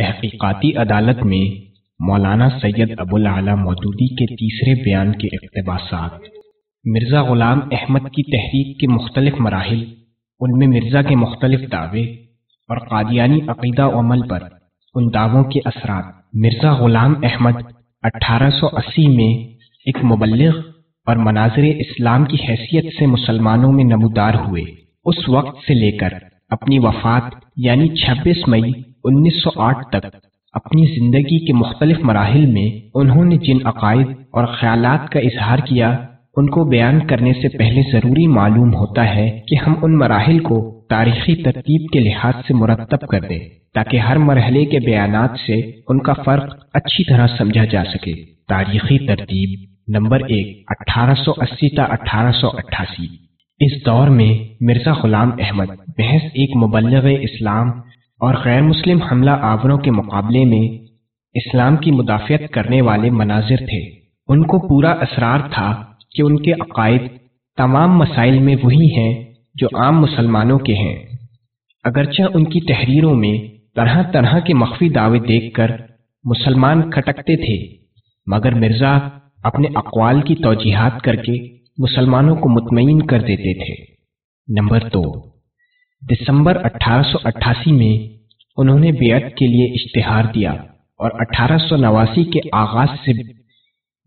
تحقیقاتی عدالت میں مولانا سید ابو العلا مودودی کے تیسرے بیان کے اقتباسات۔ مرزا غلام احمد کی تحریک کے مختلف مراحل، ان میں مرزا کے مختلف دعوے اور قادیانی عقیدہ و عمل پر ان دعووں کے اثرات۔ مرزا غلام احمد اٹھارہ سو اسی میں ایک مبلغ اور مناظر اسلام کی حیثیت سے مسلمانوں میں نمودار ہوئے۔ اس وقت سے لے کر اپنی وفات یعنی چھبیس مئی انیس سو آٹھ تک اپنی زندگی کے مختلف مراحل میں انہوں نے جن عقائد اور خیالات کا اظہار کیا، ان کو بیان کرنے سے پہلے ضروری معلوم ہوتا ہے کہ ہم ان مراحل کو تاریخی ترتیب کے لحاظ سے مرتب کر دیں تاکہ ہر مرحلے کے بیانات سے ان کا فرق اچھی طرح سمجھا جا سکے۔ تاریخی ترتیب نمبر ایک، اٹھارہ سو اسی تا اٹھارہ سو اٹھاسی۔ اس دور میں مرزا غلام احمد، بحث ایک مبلغ اسلام اور غیر مسلم حملہ آوروں کے مقابلے میں اسلام کی مدافعت کرنے والے مناظر تھے۔ ان کو پورا اسرار تھا کہ ان کے عقائد تمام مسائل میں وہی ہیں جو عام مسلمانوں کے ہیں۔ اگرچہ ان کی تحریروں میں طرح طرح کے مخفی دعوے دیکھ کر مسلمان کھٹکتے تھے، مگر مرزا اپنے اقوال کی توجیحات کر کے مسلمانوں کو مطمئن کر دیتے تھے۔ نمبر دو۔ دسمبر اٹھارہ سو اٹھاسی میں انہوں نے بیعت کے لیے اشتہار دیا اور اٹھارہ سو نواسی کے آغاز سے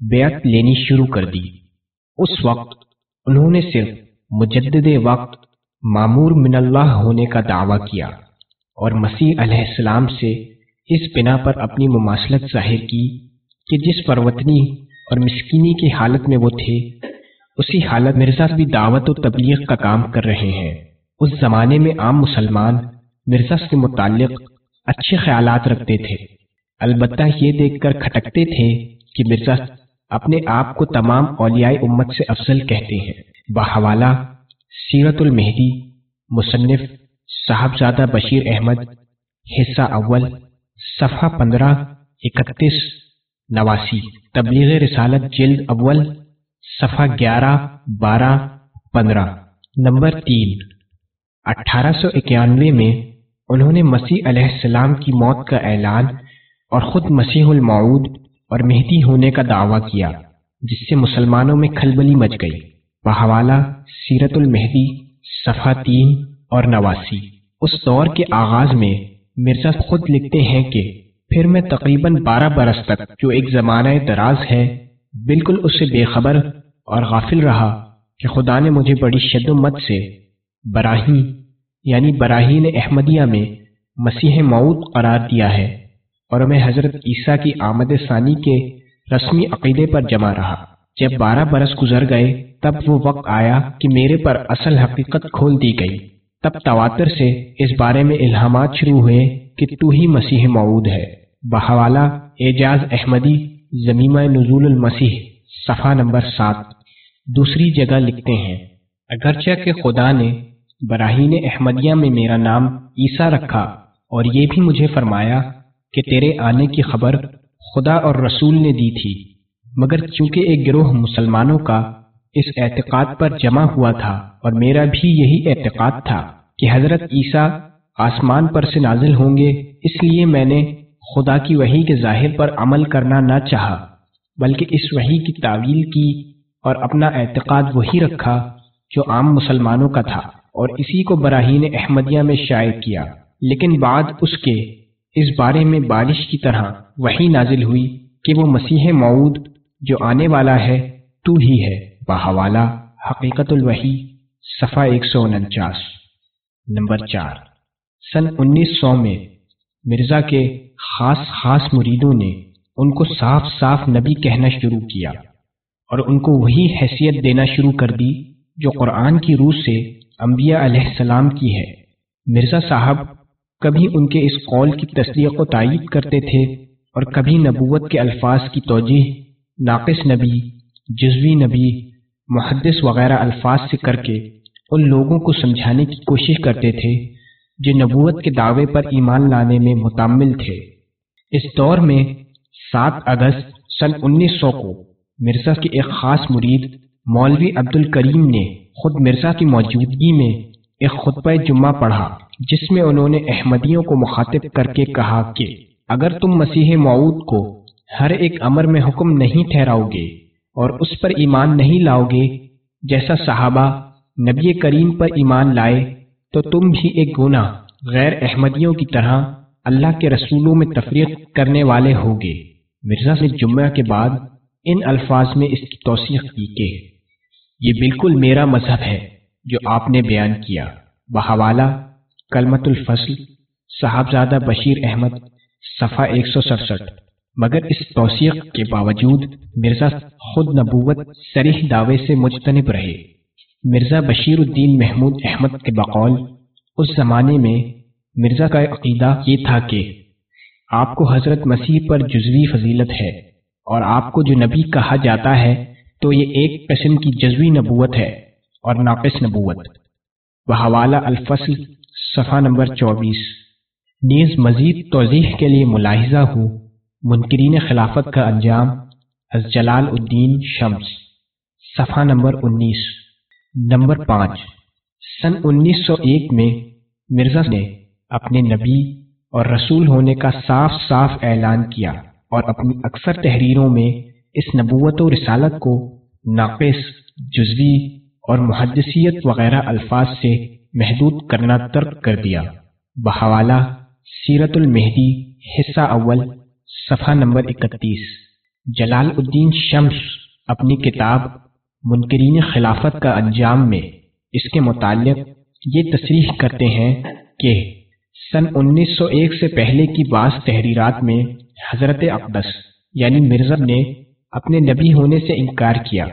بیعت لینی شروع کر دی۔ اس وقت انہوں نے صرف مجدد وقت معمور من اللہ ہونے کا دعویٰ کیا اور مسیح علیہ السلام سے اس بنا پر اپنی مماثلت ظاہر کی کہ جس پروتنی اور مسکینی کی حالت میں وہ تھے، اسی حالت مرزا بھی دعوت و تبلیغ کا کام کر رہے ہیں۔ اس زمانے میں عام مسلمان مرزا سے متعلق اچھے خیالات رکھتے تھے۔ البتہ یہ دیکھ کر کھٹکتے تھے کہ مرزا اپنے آپ کو تمام اولیاء امت سے افضل کہتے ہیں۔ بحوالہ، سیرت المہدی، مصنف صاحبزادہ بشیر احمد، حصہ اول، صفحہ پندرہ، اکتیس، نواسی، تبلیغ رسالت جلد اول، صفحہ گیارہ، بارہ، پندرہ، نمبر تین۔ اٹھارہ سو اکیانوے میں انہوں نے مسیح علیہ السلام کی موت کا اعلان اور خود مسیح المعود اور مہدی ہونے کا دعویٰ کیا، جس سے مسلمانوں میں کھلبلی مچ گئی۔ بحوالہ سیرت المہدی، صفحہ تین اور نواسی۔ اس دور کے آغاز میں مرزا خود لکھتے ہیں کہ پھر میں تقریباً بارہ برس تک جو ایک زمانہ دراز ہے، بالکل اس سے بے خبر اور غافل رہا کہ خدا نے مجھے بڑی شد و مت سے براہین یعنی براہین احمدیہ میں مسیح معود قرار دیا ہے اور میں حضرت عیسیٰ کی آمد ثانی کے رسمی عقیدے پر جمع رہا۔ جب بارہ برس گزر گئے، تب وہ وقت آیا کہ میرے پر اصل حقیقت کھول دی گئی۔ تب تواتر سے اس بارے میں الہامات شروع ہوئے کہ تو ہی مسیح معود ہے۔ بحوالہ اعجاز احمدی زمیمہ نزول المسیح، صفحہ نمبر سات۔ دوسری جگہ لکھتے ہیں۔ اگرچہ کہ خدا نے براہین احمدیہ میں میرا نام عیسیٰ رکھا اور یہ بھی مجھے فرمایا کہ تیرے آنے کی خبر خدا اور رسول نے دی تھی، مگر چونکہ ایک گروہ مسلمانوں کا اس اعتقاد پر جمع ہوا تھا اور میرا بھی یہی اعتقاد تھا کہ حضرت عیسیٰ آسمان پر سے نازل ہوں گے، اس لیے میں نے خدا کی وہی کے ظاہر پر عمل کرنا نہ چاہا، بلکہ اس وہی کی تعویل کی اور اپنا اعتقاد وہی رکھا جو عام مسلمانوں کا تھا۔ اور اسی کو براہین احمدیہ میں شائع کیا، لیکن بعد اس کے اس بارے میں بارش کی طرح وہی نازل ہوئی کہ وہ مسیح معود جو آنے والا ہے، تو ہی ہے۔ بحوالہ، حقیقت الوحی، صفحہ ایک سو انچاس۔ نمبر چار۔ سن انیس سو میں مرزا کے خاص خاص مریدوں نے ان کو صاف صاف نبی کہنا شروع کیا اور ان کو وہی حیثیت دینا شروع کر دی جو قرآن کی روح سے انبیاء علیہ السلام کی ہے۔ مرزا صاحب کبھی ان کے اس قول کی تصدیق و تائید کرتے تھے اور کبھی نبوت کے الفاظ کی توجہ ناقص نبی، جزوی نبی، محدث وغیرہ الفاظ سے کر کے ان لوگوں کو سمجھانے کی کوشش کرتے تھے جو نبوت کے دعوے پر ایمان لانے میں متمل تھے۔ اس دور میں سات اگست سن انیس سو کو مرزا کے ایک خاص مرید مولوی عبد الکریم نے خود مرزا کی موجودگی میں ایک خطبہ جمعہ پڑھا، جس میں انہوں نے احمدیوں کو مخاطب کر کے کہا کہ اگر تم مسیح معود کو ہر ایک امر میں حکم نہیں ٹھہراؤ گے اور اس پر ایمان نہیں لاؤ گے جیسا صحابہ نبی کریم پر ایمان لائے، تو تم بھی ایک گناہ غیر احمدیوں کی طرح اللہ کے رسولوں میں تفریق کرنے والے ہوگے۔ مرزا نے جمعہ کے بعد ان الفاظ میں اس کی توثیق کی کہ یہ بالکل میرا مذہب ہے جو آپ نے بیان کیا۔ بحوالہ کلمت الفصل، صاحبزادہ بشیر احمد، صفحہ ایک سو سڑسٹھ۔ مگر اس توثیق کے باوجود مرزا خود نبوت سریح دعوے سے مجتنب رہے۔ مرزا بشیر الدین محمود احمد کے بقول، اس زمانے میں مرزا کا عقیدہ یہ تھا کہ آپ کو حضرت مسیح پر جزوی فضیلت ہے اور آپ کو جو نبی کہا جاتا ہے تو یہ ایک قسم کی جزوی نبوت ہے اور ناقص نبوت۔ بحوالہ الفصل، صفحہ نمبر چوبیس۔ نیز مزید توضیح کے لیے ملاحظہ ہوں منکرین خلافت کا انجام از جلال الدین شمس۔ صفحہ نمبر انیس۔ نمبر پانچ۔ سن انیس سو ایک میں مرزا نے اپنے نبی اور رسول ہونے کا صاف صاف اعلان کیا اور اپنی اکثر تحریروں میں اس نبوت و رسالت کو ناقص، جزوی اور محدثیت وغیرہ الفاظ سے محدود کرنا ترک کر دیا۔ بحوالہ، سیرت المہدی، حصہ اول، صفحہ نمبر اکتیس۔ جلال الدین شمس اپنی کتاب منکرین خلافت کا انجام میں اس کے متعلق یہ تصریح کرتے ہیں کہ سن انیس سو ایک سے پہلے کی بعض تحریرات میں حضرت اقدس یعنی مرزا نے اپنے نبی ہونے سے انکار کیا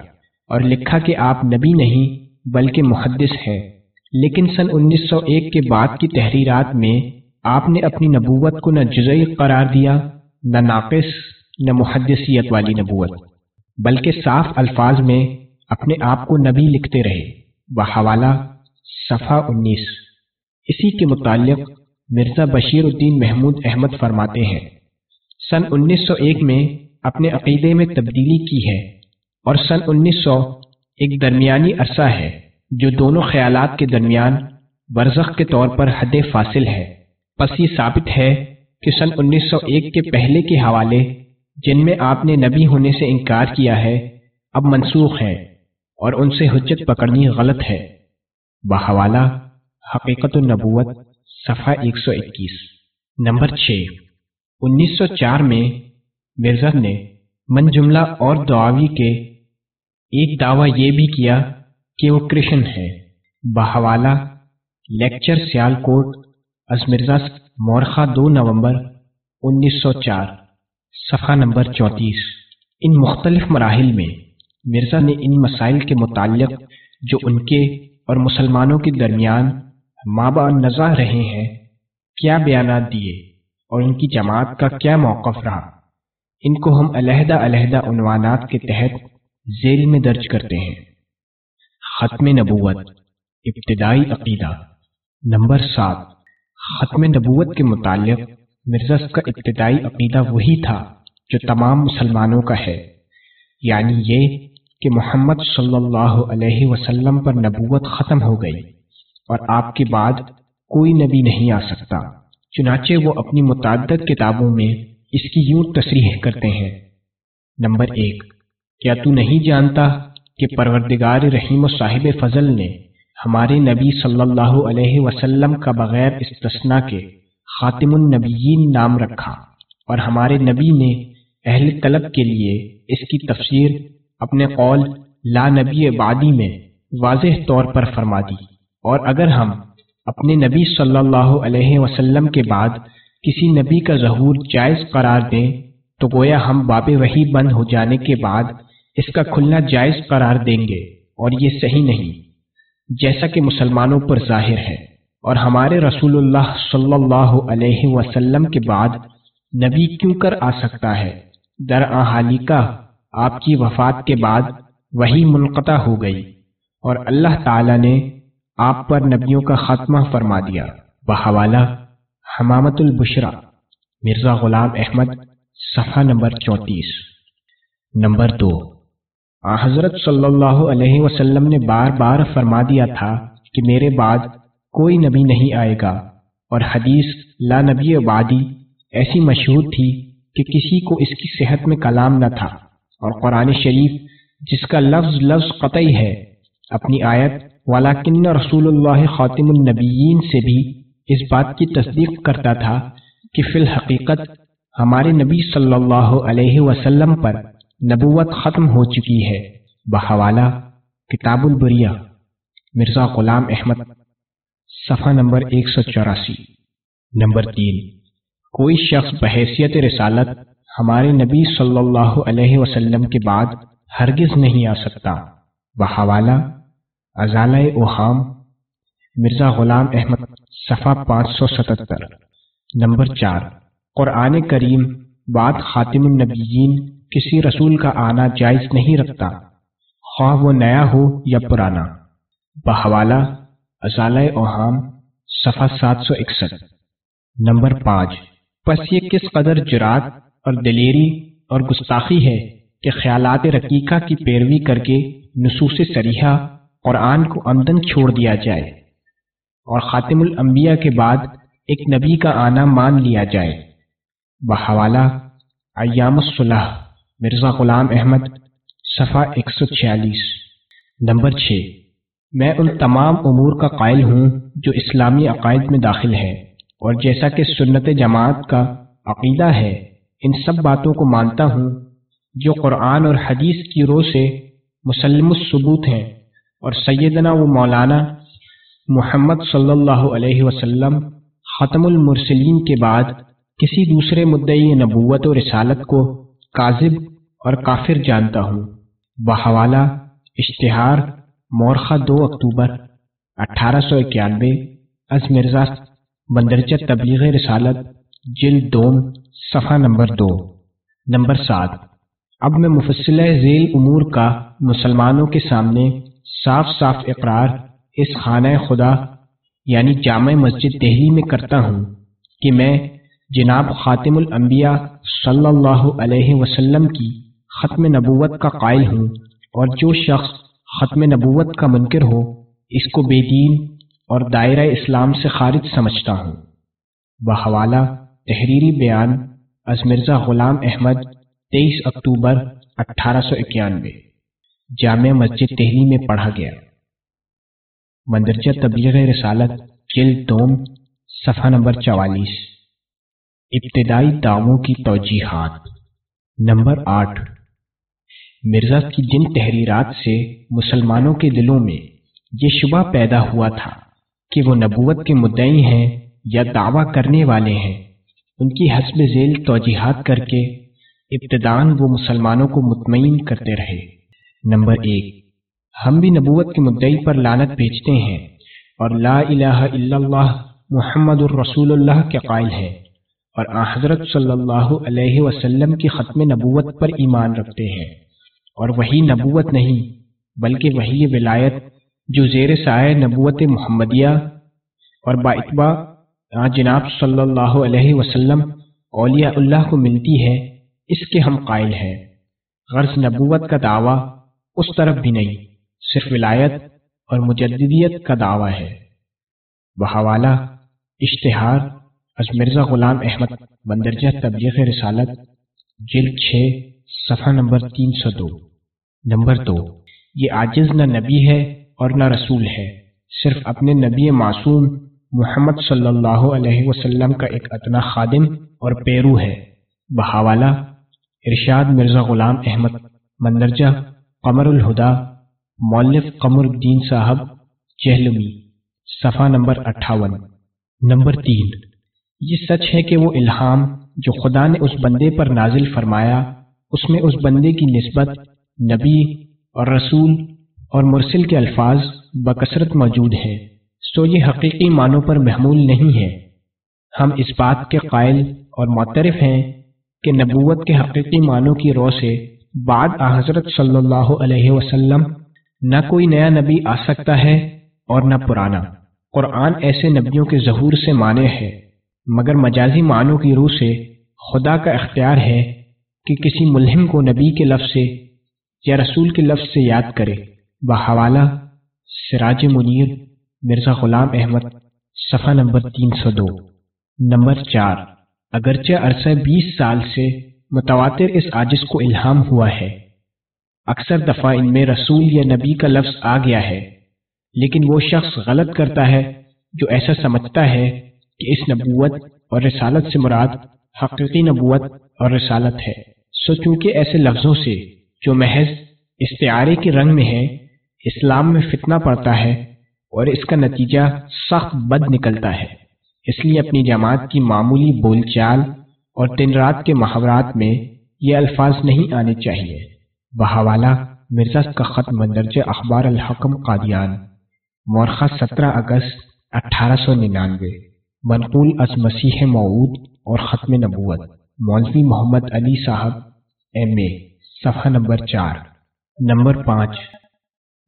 اور لکھا کہ آپ نبی نہیں بلکہ محدث ہیں۔ لیکن سن انیس سو ایک کے بعد کی تحریرات میں آپ نے اپنی نبوت کو نہ جزئی قرار دیا، نہ ناقص، نہ محدثیت والی نبوت، بلکہ صاف الفاظ میں اپنے آپ کو نبی لکھتے رہے۔ بحوالہ، صفحہ انیس۔ اسی کے متعلق مرزا بشیر الدین محمود احمد فرماتے ہیں۔ سن انیس سو ایک میں اپنے عقیدے میں تبدیلی کی ہے اور سن انیس سو ایک درمیانی عرصہ ہے جو دونوں خیالات کے درمیان برزخ کے طور پر حد فاصل ہے۔ پس یہ ثابت ہے کہ سن انیس سو ایک کے پہلے کے حوالے جن میں آپ نے نبی ہونے سے انکار کیا ہے اب منسوخ ہیں اور ان سے حجت پکڑنی غلط ہے۔ بحوالہ، حقیقت النبوت، صفحہ ایک سو اکیس، نمبر چھ انیس سو چار میں مرزا نے من جملہ اور دعاوی کے ایک دعویٰ یہ بھی کیا کہ وہ کرشن ہے۔ بحوالہ لیکچر سیال کوٹ از مرزا مورخہ دو نومبر انیس سو چار، صفحہ نمبر چونتیس۔ ان مختلف مراحل میں مرزا نے ان مسائل کے متعلق جو ان کے اور مسلمانوں کے درمیان مابا نزا رہے ہیں، کیا بیانات دیے اور ان کی جماعت کا کیا موقف رہا۔ ان کو ہم علیحدہ علیحدہ عنوانات کے تحت ذیل میں درج کرتے ہیں۔ ختم نبوت، ابتدائی عقیدہ، نمبر سات۔ ختم نبوت کے متعلق مرزا کا ابتدائی عقیدہ وہی تھا جو تمام مسلمانوں کا ہے۔ یعنی یہ کہ محمد صلی اللہ علیہ وسلم پر نبوت ختم ہو گئی اور آپ کے بعد کوئی نبی نہیں آ سکتا۔ چنانچہ وہ اپنی متعدد کتابوں میں اس کی یوں تصریح کرتے ہیں۔ نمبر ایک، کیا تو نہیں جانتا کہ پروردگار رحیم و صاحب فضل نے ہمارے نبی صلی اللہ علیہ وسلم کا بغیر استثنا کے خاتم النبیین نام رکھا اور ہمارے نبی نے اہل طلب کے لیے اس کی تفسیر اپنے قول لا نبی بعدی میں واضح طور پر فرما دی۔ اور اگر ہم اپنے نبی صلی اللہ علیہ وسلم کے بعد کسی نبی کا ظہور جائز قرار دیں تو گویا ہم باب وہی بند ہو جانے کے بعد اس کا کھلنا جائز قرار دیں گے اور یہ صحیح نہیں، جیسا کہ مسلمانوں پر ظاہر ہے۔ اور ہمارے رسول اللہ صلی اللہ علیہ وسلم کے بعد نبی کیوں کر آ سکتا ہے؟ در حالی کا آپ کی وفات کے بعد وہی منقطع ہو گئی اور اللہ تعالی نے آپ پر نبیوں کا خاتمہ فرما دیا۔ بحوالہ حمامت البشرا، مرزا غلام احمد، صفحہ نمبر چونتیس نمبر دو۔ حضرت صلی اللہ علیہ وسلم نے بار بار فرما دیا تھا کہ میرے بعد کوئی نبی نہیں آئے گا، اور حدیث لا نبی وادی ایسی مشہور تھی کہ کسی کو اس کی صحت میں کلام نہ تھا۔ اور قرآن شریف، جس کا لفظ لفظ قطعی ہے، اپنی آیت ولاکن رسول اللہ خاتم النبیین سے بھی اس بات کی تصدیق کرتا تھا کہ فی الحقیقت ہمارے نبی صلی اللہ علیہ وسلم پر نبوت ختم ہو چکی ہے۔ بحوالہ، کتاب البریہ، مرزا غلام احمد، صفحہ نمبر ایک سو چوراسی۔ نمبر تین، کوئی شخص بحیثیت رسالت ہمارے نبی صلی اللہ علیہ وسلم کے بعد ہرگز نہیں آ سکتا۔ بحوالہ ازالہ اوہام، مرزا غلام احمد۔ صفحہ پانچ سو ستتر۔ نمبر چار، قرآن کریم بعد خاتم النبیین، کسی رسول کا آنا جائز نہیں رکھتا۔ خواہ وہ نیا ہو یا پرانا۔ بحوالہ ازالہ اوہام، صفحہ سات سو اکسٹھ۔ نمبر پانچ، پس یہ کس قدر جرات اور دلیری اور گستاخی ہے کہ خیالات رقیقہ کی پیروی کر کے نصوص سریحہ قرآن کو آمدن چھوڑ دیا جائے۔ اور خاتم الانبیاء کے بعد ایک نبی کا آنا مان لیا جائے۔ بحوالہ، ایام الصلح، مرزا غلام احمد، صفحہ ایک سو چھیالیس۔ نمبر چھ، میں ان تمام امور کا قائل ہوں جو اسلامی عقائد میں داخل ہے اور جیسا کہ سنت جماعت کا عقیدہ ہے، ان سب باتوں کو مانتا ہوں جو قرآن اور حدیث کی روح سے مسلم الثبوت ہیں اور سیدنا و مولانا محمد صلی اللہ علیہ وسلم ختم المرسلین کے بعد کسی دوسرے مدعی نبوت و رسالت کو کاذب اور کافر جانتا ہوں۔ بحوالہ، اشتہار، مورخہ دو اکتوبر اٹھارہ سو اکیانوے، از مرزا بندرجہ تبلیغ رسالت، جلد دوم، صفحہ نمبر دو، نمبر سات۔ اب میں مفصلہ ذیل امور کا مسلمانوں کے سامنے صاف صاف اقرار اس خانہ خدا یعنی جامع مسجد دہلی میں کرتا ہوں کہ میں جناب خاتم الانبیاء صلی اللہ علیہ وسلم کی ختم نبوت کا قائل ہوں اور جو شخص ختم نبوت کا منکر ہو، اس کو بے دین اور دائرہ اسلام سے خارج سمجھتا ہوں۔ بحوالہ، تحریری بیان، از مرزا غلام احمد، تیئیس اکتوبر اٹھارہ سو اکیانوے۔ جامع مسجد دہلی میں پڑھا گیا۔ مندرجہ تبلیغ رسالت، جلد دوم، صفحہ نمبر چوالیس۔ ابتدائی دعووں کی توجیحات۔ نمبر آٹھ۔ مرزا کی جن تحریرات سے مسلمانوں کے دلوں میں یہ شبہ پیدا ہوا تھا کہ وہ نبوت کے مدعی ہیں یا دعویٰ کرنے والے ہیں، ان کی حسب ذیل توجیحات کر کے ابتدان وہ مسلمانوں کو مطمئن کرتے رہے۔ نمبر ایک۔ ہم بھی نبوت کے مدعی پر لانت بھیجتے ہیں اور لا الہ الا اللہ محمد الرسول اللہ کے قائل ہیں اور حضرت صلی اللہ علیہ وسلم کی ختم نبوت پر ایمان رکھتے ہیں اور وہی نبوت نہیں بلکہ وہی ولایت جو زیر سائے نبوت محمدیہ اور با باعتبا جناب صلی اللہ علیہ وسلم اولیاء اللہ کو ملتی ہے، اس کے ہم قائل ہیں۔ غرض نبوت کا دعویٰ اس طرف بھی نہیں۔ صرف ولایت اور مجددیت کا دعویٰ ہے۔ بحوالہ اشتہار، از مرزا غلام احمد بندرجہ تبلیغ رسالت، جلد چھ، صفحہ نمبر تین سو دو۔ نمبر دو، یہ عاجز نہ نبی ہے اور نہ رسول ہے، صرف اپنے نبی معصوم محمد صلی اللہ علیہ وسلم کا ایک اتنا خادم اور پیرو ہے۔ بحوالہ ارشاد مرزا غلام احمد، مندرجہ قمر الہدا مولف قمر الدین صاحب، جہلمی، صفحہ نمبر اٹھاون، نمبر تین۔ یہ سچ ہے کہ وہ الہام جو خدا نے اس بندے پر نازل فرمایا، اس میں اس بندے کی نسبت نبی اور رسول اور مرسل کے الفاظ بکثرت موجود ہیں سو یہ حقیقی معنوں پر محمول نہیں ہے۔ ہم اس بات کے قائل اور معترف ہیں کہ نبوت کے حقیقی معنوں کی رو سے بعد حضرت صلی اللہ علیہ وسلم نہ کوئی نیا نبی آ سکتا ہے اور نہ پرانا۔ قرآن ایسے نبیوں کے ظہور سے مانے ہے، مگر مجازی معنوں کی روح سے خدا کا اختیار ہے کہ کسی ملہم کو نبی کے لفظ سے یا رسول کے لفظ سے یاد کرے۔ بحوالہ، سراج منیر، مرزا غلام احمد، صفحہ نمبر تین سو دو۔ نمبر چار، اگرچہ عرصہ بیس سال سے متواتر اس عاجز کو الہام ہوا ہے۔ اکثر دفعہ ان میں رسول یا نبی کا لفظ آ گیا ہے، لیکن وہ شخص غلط کرتا ہے جو ایسا سمجھتا ہے کہ اس نبوت اور رسالت سے مراد حقیقی نبوت اور رسالت ہے۔ سو چونکہ ایسے لفظوں سے جو محض استعارے کے رنگ میں ہے اسلام میں فتنہ پڑتا ہے اور اس کا نتیجہ سخت بد نکلتا ہے۔ اس لیے اپنی جماعت کی معمولی بول چال اور دن رات کے محاورات میں یہ الفاظ نہیں آنے چاہیے۔ بہوالا مرزا کا خط مندرجہ اخبار الحکم قادیان، مورخہ سترہ اگست اٹھارہ سو ننانوے، منقول از مسیح معود اور ختم نبوت، مولوی محمد علی صاحب، ایم اے، صفحہ نمبر چار، نمبر پانچ۔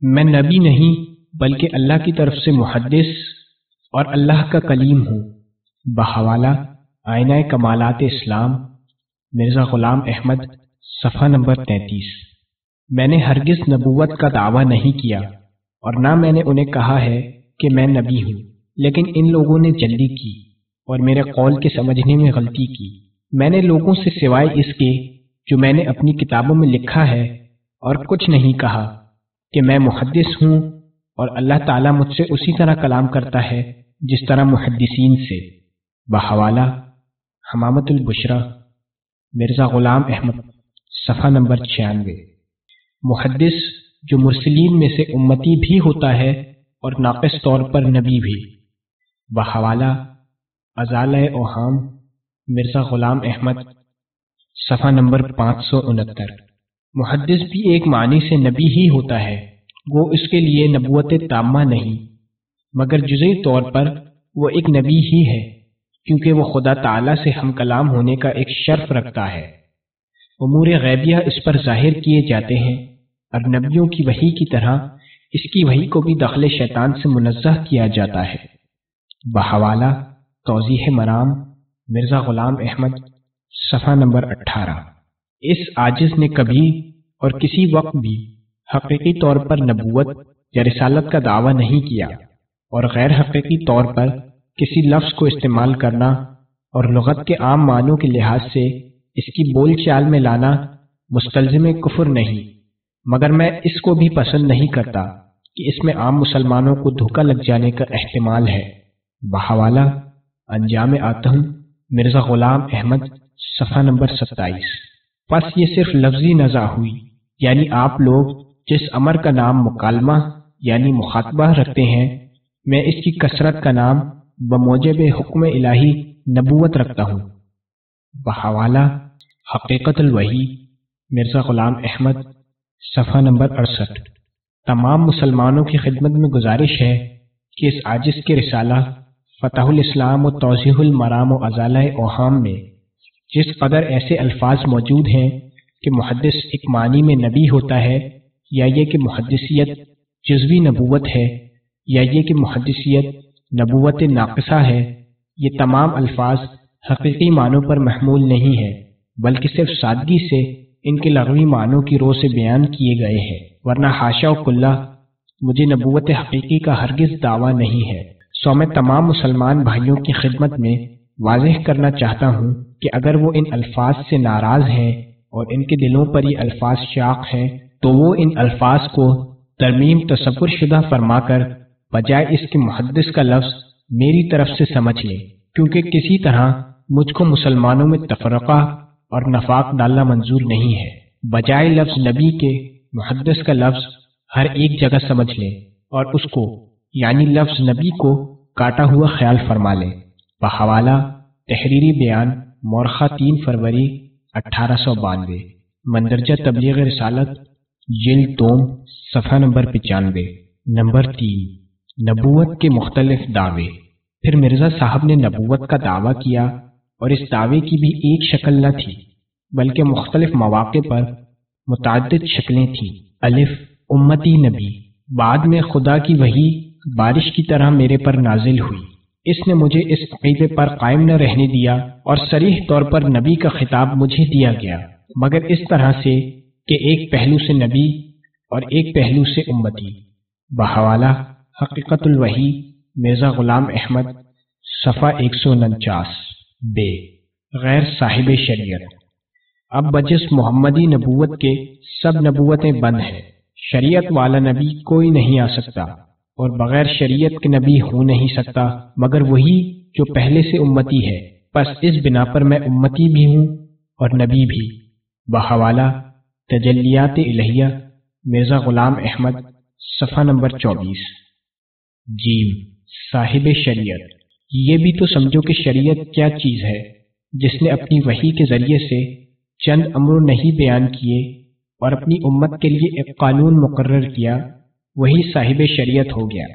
میں نبی نہیں، بلکہ اللہ کی طرف سے محدث اور اللہ کا کلیم ہوں۔ بحوالہ آئینہ کمالات اسلام، مرزا غلام احمد، صفحہ نمبر تینتیس۔ میں نے ہرگز نبوت کا دعویٰ نہیں کیا اور نہ میں نے انہیں کہا ہے کہ میں نبی ہوں، لیکن ان لوگوں نے جلدی کی اور میرے قول کے سمجھنے میں غلطی کی۔ میں نے لوگوں سے سوائے اس کے جو میں نے اپنی کتابوں میں لکھا ہے اور کچھ نہیں کہا کہ میں محدث ہوں اور اللہ تعالیٰ مجھ سے اسی طرح کلام کرتا ہے جس طرح محدثین سے۔ بحوالہ حمامت البشرا مرزا غلام احمد، صفحہ نمبر چھیانوے۔ محدث جو مرسلین میں سے امتی بھی ہوتا ہے اور ناقص طور پر نبی بھی۔ بحوالہ ازال اوہام، مرزا غلام احمد، صفحہ نمبر پانچ سو انہتر۔ محدث بھی ایک معنی سے نبی ہی ہوتا ہے، وہ اس کے لیے نبوت تامہ نہیں، مگر جزئی طور پر وہ ایک نبی ہی ہے، کیونکہ وہ خدا تعالی سے ہم کلام ہونے کا ایک شرف رکھتا ہے۔ امور غیبیہ اس پر ظاہر کیے جاتے ہیں۔ اور نبیوں کی وہی کی طرح اس کی وہی کو بھی دخل شیطان سے منزہ کیا جاتا ہے۔ بحوالہ، توضیح مرام، مرزا غلام احمد، صفحہ نمبر اٹھارہ۔ اس آجز نے کبھی اور کسی وقت بھی حقیقی طور پر نبوت یا رسالت کا دعویٰ نہیں کیا اور غیر حقیقی طور پر کسی لفظ کو استعمال کرنا اور لغت کے عام معنوں کے لحاظ سے اس کی بول چال میں لانا مستلزم کفر نہیں۔ مگر میں اس کو بھی پسند نہیں کرتا کہ اس میں عام مسلمانوں کو دھوکا لگ جانے کا احتمال ہے۔ بحوالہ انجام آتم مرزا غلام احمد، صفحہ نمبر ستائیس۔ پس یہ صرف لفظی نزا ہوئی یعنی آپ لوگ جس امر کا نام مکالمہ یعنی مخاطبہ رکھتے ہیں، میں اس کی کثرت کا نام بموجب حکم الہی نبوت رکھتا ہوں۔ بحوالہ حقیقت الوحی، مرزا غلام احمد صفحہ نمبر اڑسٹھ۔ تمام مسلمانوں کی خدمت میں گزارش ہے کہ اس عاجز کے رسالہ فتح الاسلام و توضیح المرام و ازالہ اوہام میں جس قدر ایسے الفاظ موجود ہیں کہ محدث ایک معنی میں نبی ہوتا ہے، یا یہ کہ محدثیت جزوی نبوت ہے، یا یہ کہ محدثیت نبوت ناقصہ ہے، یہ تمام الفاظ حقیقی معنوں پر محمول نہیں ہے بلکہ صرف سادگی سے ان کے لغوی معنوں کی رو سے بیان کیے گئے ہیں۔ ورنہ حاشا و کلّہ مجھے نبوت حقیقی کا ہرگز دعویٰ نہیں ہے۔ سو میں تمام مسلمان بھائیوں کی خدمت میں واضح کرنا چاہتا ہوں کہ اگر وہ ان الفاظ سے ناراض ہیں اور ان کے دلوں پر یہ الفاظ شاق ہیں، تو وہ ان الفاظ کو ترمیم تصور شدہ فرما کر بجائے اس کے محدث کا لفظ میری طرف سے سمجھ لیں۔ کیونکہ کسی طرح مجھ کو مسلمانوں میں تفرقہ اور نفاق ڈالنا منظور نہیں ہے۔ بجائے لفظ نبی کے محدث کا لفظ ہر ایک جگہ سمجھ لیں اور اس کو یعنی لفظ نبی کو کاٹا ہوا خیال فرما لیں۔ بحوالہ، تحریری بیان، مورخہ تین فروری اٹھارہ سو بانوے، مندرجہ تبلیغ رسالت، جلد دوم صفحہ نمبر پچانوے، نمبر تین، نبوت کے مختلف دعوے۔ پھر مرزا صاحب نے نبوت کا دعویٰ کیا۔ اور اس دعوے کی بھی ایک شکل نہ تھی، بلکہ مختلف مواقع پر متعدد شکلیں تھیں۔ الف، امتی نبی۔ بعد میں خدا کی وہی بارش کی طرح میرے پر نازل ہوئی۔ اس نے مجھے اس عقیدے پر قائم نہ رہنے دیا اور سریح طور پر نبی کا خطاب مجھے دیا گیا۔ مگر اس طرح سے کہ ایک پہلو سے نبی اور ایک پہلو سے امتی۔ بحوالہ، حقیقت الوحی، مرزا غلام احمد، صفحہ ایک سو انچاس۔ بے، غیر صاحب شریعت۔ اب بجس محمدی نبوت کے سب نبوتیں بند ہیں۔ شریعت والا نبی کوئی نہیں آ سکتا، اور بغیر شریعت کے نبی ہو نہیں سکتا، مگر وہی جو پہلے سے امتی ہے۔ بس اس بنا پر میں امتی بھی ہوں اور نبی بھی۔ بحوالہ تجلیات الہیہ، مرزا غلام احمد، صفحہ نمبر چوبیس۔ جیم، صاحب شریعت۔ یہ بھی تو سمجھو کہ شریعت کیا چیز ہے، جس نے اپنی وحی کے ذریعے سے چند امر نہیں بیان کیے اور اپنی امت کے لیے ایک قانون مقرر کیا، وہی صاحب شریعت ہو گیا۔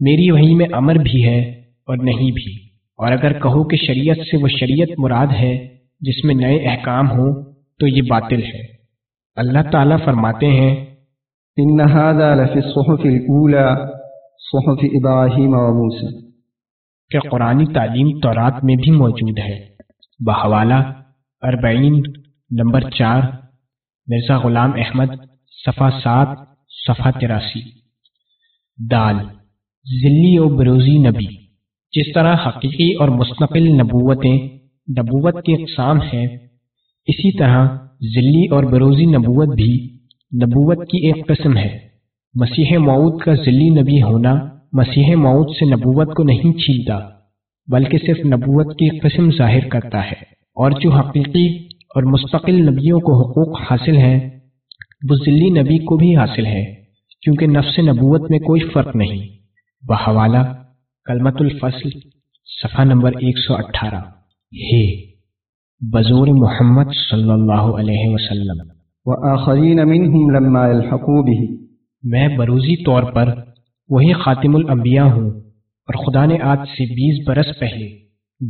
میری وہی میں امر بھی ہے اور نہیں بھی۔ اور اگر کہو کہ شریعت سے وہ شریعت مراد ہے جس میں نئے احکام ہوں، تو یہ باطل ہے۔ اللہ تعالیٰ فرماتے ہیں، ان هذا لفی الصحف الاولى صحف ابراہیم و موسیٰ۔ کہ قرآنی تعلیم تورات میں بھی موجود ہے۔ بحوالہ، اربعین، نمبر چار، مرزا غلام احمد، صفحہ سات، صفحہ تراسی۔ دال، ذلی و بروزی نبی۔ جس طرح حقیقی اور مستقل نبوتیں، نبوت کی اقسام ہیں، اسی طرح ذلی اور بروزی نبوت بھی نبوت کی ایک قسم ہے۔ مسیح معود کا ذلی نبی ہونا مسیح معود سے نبوت کو نہیں چھیلتا بلکہ صرف نبوت کی قسم ظاہر کرتا ہے۔ اور جو حقیقی اور مستقل نبیوں کو حقوق حاصل ہیں وہ ذلی نبی کو بھی حاصل ہے کیونکہ نفس نبوت میں کوئی فرق نہیں۔ بحوالہ کلمت الفصل صفحہ نمبر ایک سو اٹھارہ۔ ہے بزور محمد صلی اللہ علیہ وسلم۔ وآخرین منہم لما الحقو میں بروزی طور پر وہی خاتم الانبیاء ہوں اور خدا نے آج سے بیس برس پہلے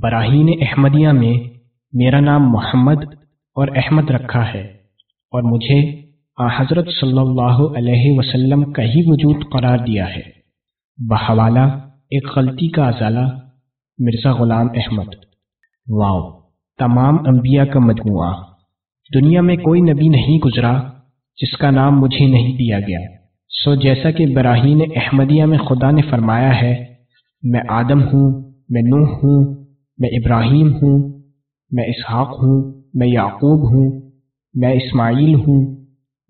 براہین احمدیہ میں میرا نام محمد اور احمد رکھا ہے اور مجھے آ حضرت صلی اللہ علیہ وسلم کا ہی وجود قرار دیا ہے۔ بحوالہ ایک غلطی کا ازالہ، مرزا غلام احمد۔ واؤ، تمام انبیاء کا مجموعہ۔ دنیا میں کوئی نبی نہیں گزرا جس کا نام مجھے نہیں دیا گیا۔ سو جیسا کہ براہین احمدیہ میں خدا نے فرمایا ہے، میں آدم ہوں، میں نوح ہوں، میں ابراہیم ہوں، میں اسحاق ہوں، میں یعقوب ہوں، میں اسماعیل ہوں،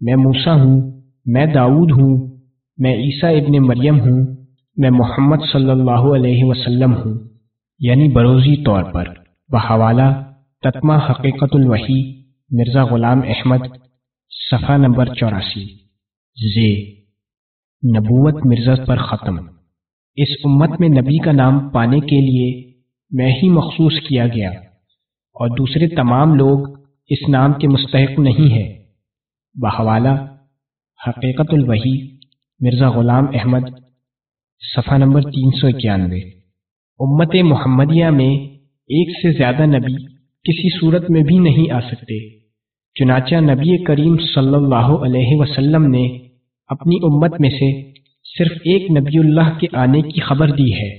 میں موسا ہوں، میں داود ہوں، میں عیسیٰ ابن مریم ہوں، میں محمد صلی اللہ علیہ وسلم ہوں۔ یعنی بروزی طور پر، بحوالہ، تتمہ حقیقت الوحی، مرزا غلام احمد، صفحہ نمبر چوراسی۔ زے نبوت مرزا پر ختم۔ اس امت میں نبی کا نام پانے کے لیے میں ہی مخصوص کیا گیا۔ اور دوسرے تمام لوگ اس نام کے مستحق نہیں ہے بحوالہ، حقیقت الوحی، مرزا غلام احمد، صفحہ نمبر تین سو اکیانوے۔ امت محمدیہ میں ایک سے زیادہ نبی کسی صورت میں بھی نہیں آ سکتے۔ چنانچہ نبی کریم صلی اللہ علیہ وسلم نے اپنی امت میں سے صرف ایک نبی اللہ کے آنے کی خبر دی ہے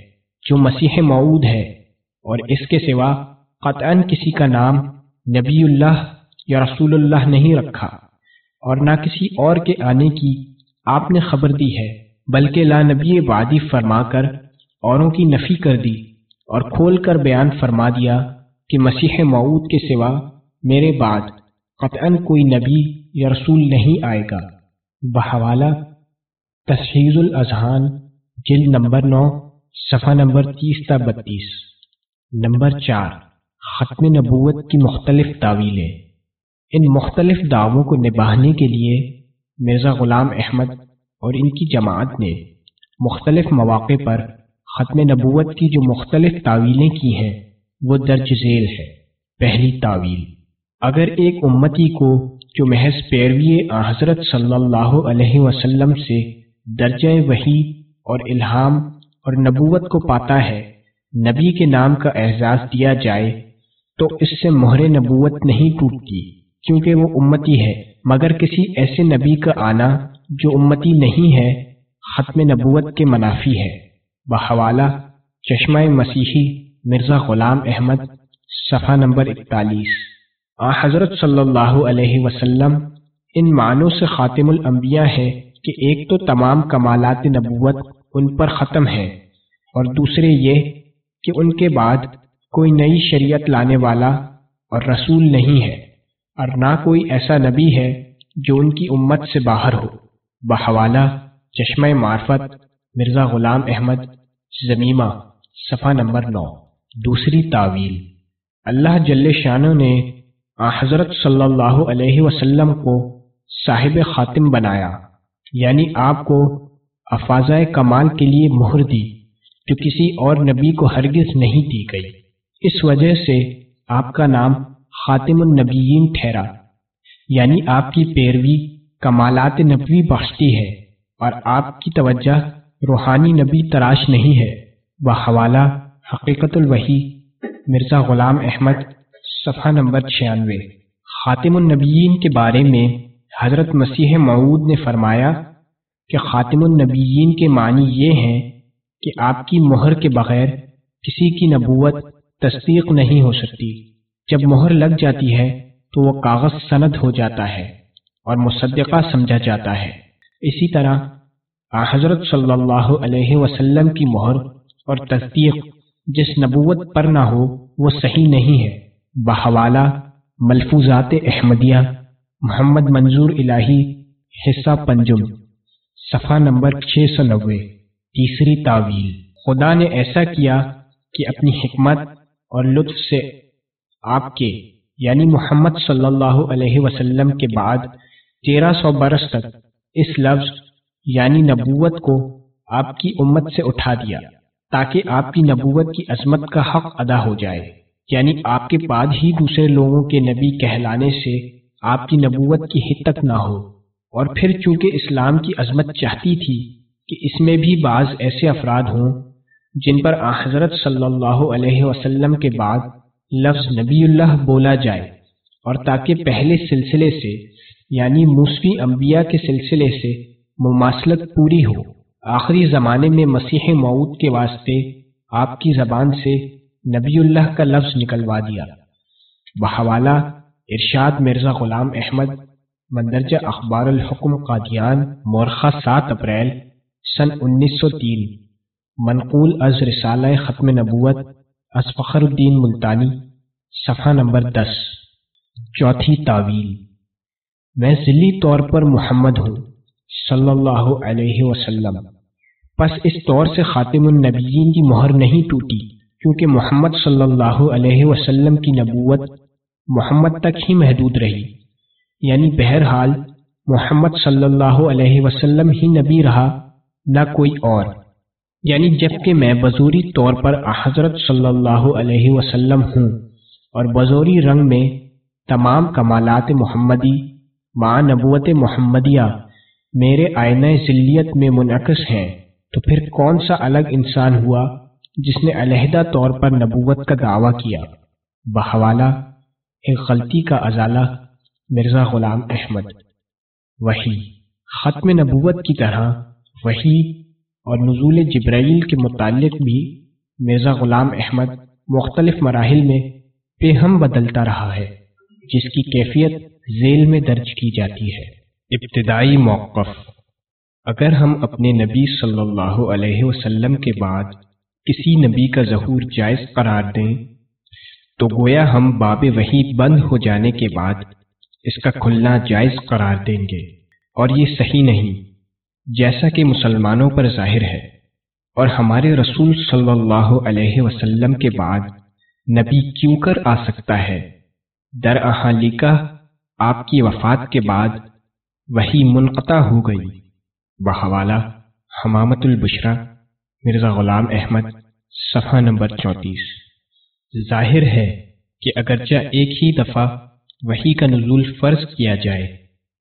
جو مسیح معود ہے اور اس کے سوا قطعا کسی کا نام نبی اللہ یا رسول اللہ نہیں رکھا اور نہ کسی اور کے آنے کی آپ نے خبر دی ہے، بلکہ لا نبی وادی فرما کر اوروں کی نفی کر دی اور کھول کر بیان فرما دیا کہ مسیح معود کے سوا میرے بعد قطعا کوئی نبی یا رسول نہیں آئے گا۔ بحوالہ تشہیر الاذہان، جلد نمبر نو، صفحہ نمبر تیس تا بتیس۔ نمبر چار، ختم نبوت کی مختلف تعویلیں۔ ان مختلف دعووں کو نباہنے کے لیے مرزا غلام احمد اور ان کی جماعت نے مختلف مواقع پر ختم نبوت کی جو مختلف تعویلیں کی ہیں، وہ درج ذیل ہے پہلی تعویل، اگر ایک امتی کو جو محض پیروی حضرت صلی اللہ علیہ وسلم سے درجۂ وحی اور الہام اور نبوت کو پاتا ہے، نبی کے نام کا اعزاز دیا جائے، تو اس سے مہر نبوت نہیں ٹوٹتی، کیونکہ وہ امتی ہے۔ مگر کسی ایسے نبی کا آنا جو امتی نہیں ہے، ختم نبوت کے منافی ہے۔ بحوالہ، چشمہ مسیحی مرزا غلام احمد، صفحہ نمبر اکتالیس۔ حضرت صلی اللہ علیہ وسلم ان معنوں سے خاتم الانبیاء ہے کہ ایک تو تمام کمالات نبوت ان پر ختم ہے اور دوسرے یہ کہ ان کے بعد کوئی نئی شریعت لانے والا اور رسول نہیں ہے اور نہ کوئی ایسا نبی ہے جو ان کی امت سے باہر ہو۔ بحوالہ چشمہ معرفت مرزا غلام احمد، زمیمہ، صفحہ نمبر نو، دوسری تعویل۔ اللہ جل شانو نے حضرت صلی اللہ علیہ وسلم کو صاحب خاتم بنایا یعنی آپ کو افاظۂ کمال کے لیے مہر دی، جو کسی اور نبی کو ہرگز نہیں دی گئی۔ اس وجہ سے آپ کا نام خاتم النبیین ٹھہرا یعنی آپ کی پیروی کمالات نبوی بخشتی ہے اور آپ کی توجہ روحانی نبی تراش نہیں ہے۔ وہ حوالہ حقیقت الوحی، مرزا غلام احمد صفحہ نمبر چھیانوے۔ خاتم النبیین کے بارے میں حضرت مسیح معود نے فرمایا کہ خاتم النبیین کے معنی یہ ہیں کہ آپ کی مہر کے بغیر کسی کی نبوت تصدیق نہیں ہو سکتی۔ جب مہر لگ جاتی ہے تو وہ کاغذ سند ہو جاتا ہے اور مصدقہ سمجھا جاتا ہے۔ اسی طرح حضرت صلی اللہ علیہ وسلم کی مہر اور تصدیق جس نبوت پر نہ ہو وہ صحیح نہیں ہے۔ بحوالہ ملفوظات احمدیہ، محمد منظور الہی، حصہ پنجم، صفحہ نمبر چھ سو نوے، تیسری تعویل۔ خدا نے ایسا کیا کہ اپنی حکمت اور لطف سے آپ کے یعنی محمد صلی اللہ علیہ وسلم کے بعد تیرہ سو برس تک اس لفظ یعنی نبوت کو آپ کی امت سے اٹھا دیا تاکہ آپ کی نبوت کی عظمت کا حق ادا ہو جائے۔ یعنی آپ کے بعد ہی دوسرے لوگوں کے نبی کہلانے سے آپ کی نبوت کی حد نہ ہو۔ اور پھر چونکہ اسلام کی عظمت چاہتی تھی کہ اس میں بھی بعض ایسے افراد ہوں جن پر حضرت صلی اللہ علیہ وسلم کے بعد لفظ نبی اللہ بولا جائے اور تاکہ پہلے سلسلے سے یعنی موسوی انبیاء کے سلسلے سے مماثلت پوری ہو۔ آخری زمانے میں مسیح معود کے واسطے آپ کی زبان سے نبی اللہ کا لفظ نکلوا دیا۔ بحوالہ، ارشاد مرزا غلام احمد، مندرجہ اخبار الحکم قادیان، مورخہ سات اپریل، سن انیس سو تین، منقول از رسالہ ختم نبوت، از فخر الدین ملتانی، صفحہ نمبر دس، چوتھی تعویل۔ میں ذلی طور پر محمد ہوں، صلی اللہ علیہ وسلم۔ پس اس طور سے خاتم النبیین کی مہر نہیں ٹوٹی۔ کیونکہ محمد صلی اللہ علیہ وسلم کی نبوت محمد تک ہی محدود رہی۔ یعنی بہرحال محمد صلی اللہ علیہ وسلم ہی نبی رہا، نہ کوئی اور۔ یعنی جبکہ میں بزوری طور پر حضرت صلی اللہ علیہ وسلم ہوں اور بزوری رنگ میں تمام کمالات محمدی مع نبوت محمدیہ میرے آئینہ ذلیت میں منعقص ہیں، تو پھر کون سا الگ انسان ہوا؟ جس نے علیحدہ طور پر نبوت کا دعویٰ کیا۔ بحوالہ، ایک غلطی کا ازالہ، مرزا غلام احمد۔ وہی ختم نبوت کی طرح وہی اور نزول جبرائیل کے متعلق بھی مرزا غلام احمد مختلف مراحل میں بے ہم بدلتا رہا ہے، جس کی کیفیت ذیل میں درج کی جاتی ہے۔ ابتدائی موقف، اگر ہم اپنے نبی صلی اللہ علیہ وسلم کے بعد کسی نبی کا ظہور جائز قرار دیں تو گویا ہم باب وحید بند ہو جانے کے بعد اس کا کھلنا جائز قرار دیں گے اور یہ صحیح نہیں، جیسا کہ مسلمانوں پر ظاہر ہے۔ اور ہمارے رسول صلی اللہ علیہ وسلم کے بعد نبی کیوں کر آ سکتا ہے؟ در احالیکہ آپ کی وفات کے بعد وہی منقطع ہو گئی۔ بحوالہ حمامت البشرا۔ مرزا غلام احمد، صفحہ نمبر چونتیس۔ ظاہر ہے کہ اگرچہ ایک ہی دفعہ وہی کا نزول فرض کیا جائے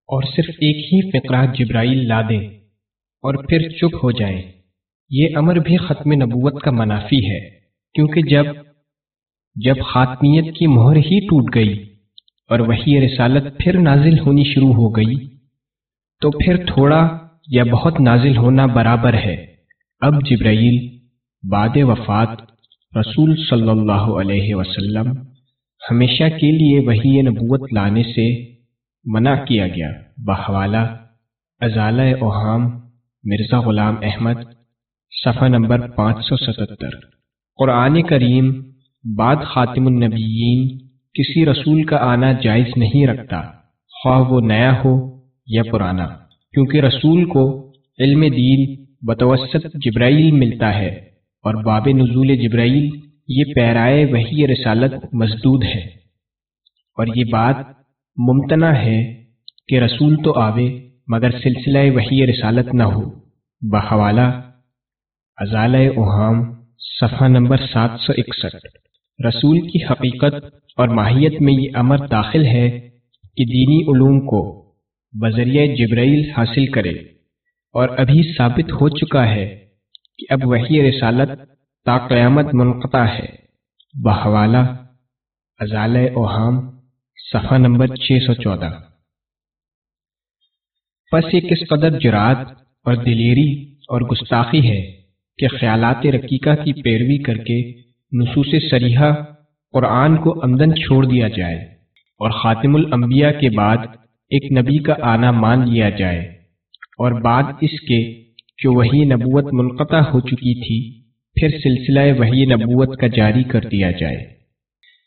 اور صرف ایک ہی فقرہ جبرائیل لا دیں اور پھر چپ ہو جائیں یہ امر بھی ختم نبوت کا منافی ہے، کیونکہ جب جب خاتمیت کی مہر ہی ٹوٹ گئی اور وہی رسالت پھر نازل ہونی شروع ہو گئی، تو پھر تھوڑا یا بہت نازل ہونا برابر ہے۔ اب جبرائیل بعد وفات رسول صلی اللہ علیہ وسلم ہمیشہ کے لیے وہی نبوت لانے سے منع کیا گیا۔ بحوالہ، ازالہ اوہام، مرزا غلام احمد، صفحہ نمبر پانچ سو ستتر۔ قرآن کریم بعد خاتم النبیین کسی رسول کا آنا جائز نہیں رکھتا، خواہ وہ نیا ہو یا پرانا، کیونکہ رسول کو علم دین بتوسط جبرائیل ملتا ہے اور باب نزول جبرائیل یہ پیرائے وہی رسالت مزدود ہے۔ اور یہ بات ممتنع ہے کہ رسول تو آوے مگر سلسلہ وہی رسالت نہ ہو۔ بحوالہ، ازالہ اہام صفحہ نمبر سات سو اکسٹھ۔ رسول کی حقیقت اور ماہیت میں یہ امر داخل ہے کہ دینی علوم کو بذریعہ جبرائیل حاصل کرے۔ اور ابھی ثابت ہو چکا ہے کہ اب وہی رسالت تا قیامت منقطع ہے۔ بحوالہ، ازال اوہام، صفحہ نمبر چھ سو چودہ۔ پس یہ کس قدر جرات اور دلیری اور گستاخی ہے کہ خیالات رقیقہ کی پیروی کر کے نصوص سریحہ قرآن کو آمدن چھوڑ دیا جائے اور خاتم الانبیاء کے بعد ایک نبی کا آنا مان لیا جائے۔ اور بعد اس کے جو وہی نبوت منقطع ہو چکی تھی، پھر سلسلہ وہی نبوت کا جاری کر دیا جائے۔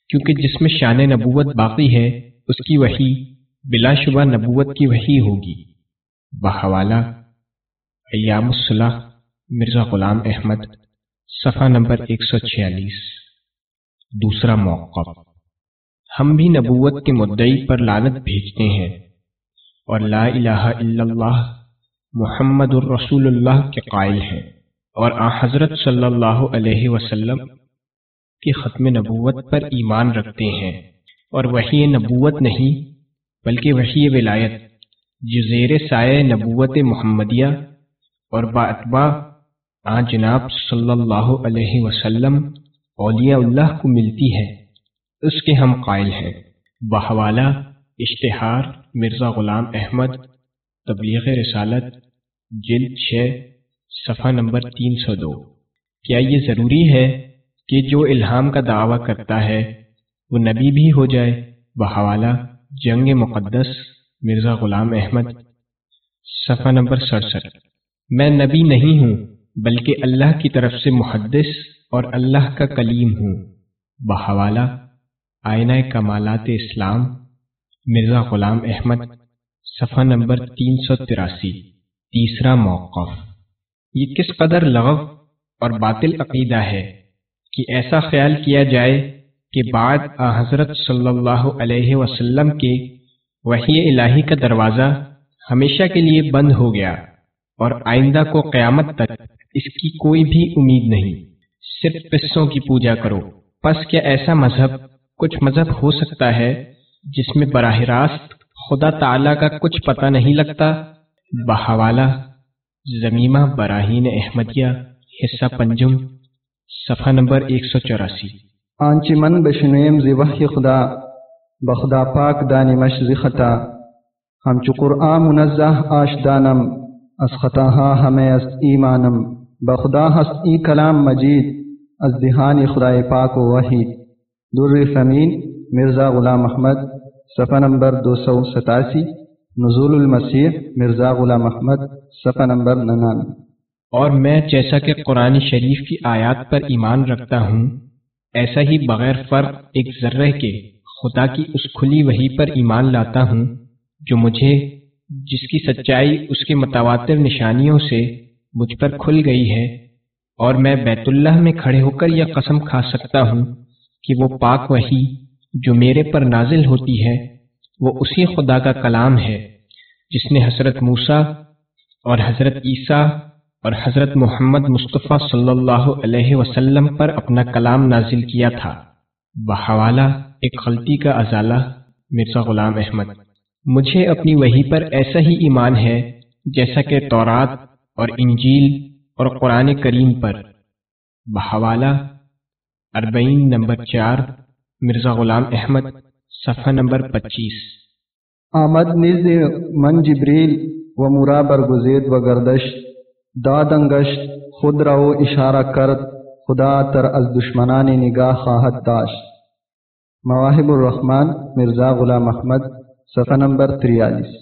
کیونکہ جس میں شان نبوت باقی ہے، اس کی وہی بلا شبہ نبوت کی وہی ہوگی۔ بحوالہ، ایام الصلاح، مرزا غلام احمد، صفحہ نمبر ایک سو چھیالیس۔ دوسرا موقع ہم بھی نبوت کے مدعی پر لانت بھیجتے ہیں۔ اور لا الہ الا اللہ محمد الرسول اللہ کے قائل ہیں اور آ حضرت صلی اللہ علیہ وسلم کی ختم نبوت پر ایمان رکھتے ہیں اور وہی نبوت نہیں بلکہ وہی ولایت، جو زیر سائے نبوت محمدیہ اور باطبا آ جناب صلی اللہ علیہ وسلم اولیاء اللہ کو ملتی ہے، اس کے ہم قائل ہیں۔ بحوالہ، اشتہار، مرزا غلام احمد، تبلیغ رسالت جلد چھ، صفحہ نمبر تین سو دو۔ کیا یہ ضروری ہے کہ جو الہام کا دعویٰ کرتا ہے، وہ نبی بھی ہو جائے؟ بحوالہ، جنگ مقدس، مرزا غلام احمد۔ صفحہ نمبر سڑسٹھ۔ میں نبی نہیں ہوں، بلکہ اللہ کی طرف سے محدث اور اللہ کا کلیم ہوں۔ بحوالہ، آئینہ کمالات اسلام، مرزا غلام احمد۔ صفحہ نمبر تین سو تراسی۔ تیسرا موقف۔ یہ کس قدر لغو اور باطل عقیدہ ہے کہ ایسا خیال کیا جائے کہ بعد حضرت صلی اللہ علیہ وسلم کے وحی الہی کا دروازہ ہمیشہ کے لیے بند ہو گیا اور آئندہ کو قیامت تک اس کی کوئی بھی امید نہیں۔ صرف پسوں کی پوجا کرو۔ پس کیا ایسا مذہب کچھ مذہب ہو سکتا ہے جس میں براہ راست خدا تعالی کا کچھ پتہ نہیں لگتا؟ بحوالہ زمیمہ براہین احمدیہ، حصہ پنجم، صفحہ نمبر ایک سو چوراسی۔ آنچ من بشنیم زی وحی خدا بخدا پاک دانی مش زی خطا۔ ہم چکر آ منزہ آش دانم، از خطا ہا ہمیں از ایمانم۔ بخدا ہست ای کلام مجید، از دہانی خدای پاک و وحید۔ در فمین مرزا غلام احمد، صفحہ نمبر دو سو ستاسی۔ نزول المسیح، مرزا غلام احمد، صفحہ نمبر ننانوے۔ اور میں جیسا کہ قرآن شریف کی آیات پر ایمان رکھتا ہوں، ایسا ہی بغیر فرق ایک ذرہ کے خدا کی اس کھلی وہی پر ایمان لاتا ہوں، جو مجھے، جس کی سچائی اس کے متواتر نشانیوں سے مجھ پر کھل گئی ہے، اور میں بیت اللہ میں کھڑے ہو کر یہ قسم کھا سکتا ہوں کہ وہ پاک وہی جو میرے پر نازل ہوتی ہے وہ اسی خدا کا کلام ہے جس نے حضرت موسیٰ اور حضرت عیسیٰ اور حضرت محمد مصطفیٰ صلی اللہ علیہ وسلم پر اپنا کلام نازل کیا تھا۔ بحوالہ، ایک غلطی کا ازالہ، مرزا غلام احمد۔ مجھے اپنی وہی پر ایسا ہی ایمان ہے جیسا کہ تورات اور انجیل اور قرآن کریم پر۔ بحوالہ، اربعین نمبر چار، مرزا غلام احمد۔ صفحہ نمبر پچیس۔ آمد نزد من جبریل و مرا برگزید و گردش دادنگش خود را و اشارہ کرد خدا تر از دشمنان نگاہ خواہد داشت۔ مواہب الرحمن مرزا غلام احمد صفحہ نمبر تریالیس۔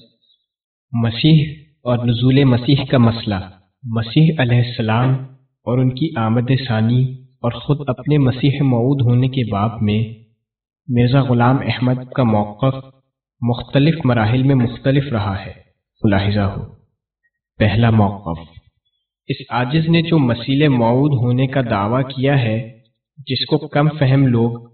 مسیح اور نزول مسیح کا مسئلہ۔ مسیح علیہ السلام اور ان کی آمد ثانی اور خود اپنے مسیح معود ہونے کے باب میں مرزا غلام احمد کا موقف مختلف مراحل میں مختلف رہا ہے، ملاحظہ ہو۔ پہلا موقف۔ اس عاجز نے جو مسیل معود ہونے کا دعویٰ کیا ہے، جس کو کم فہم لوگ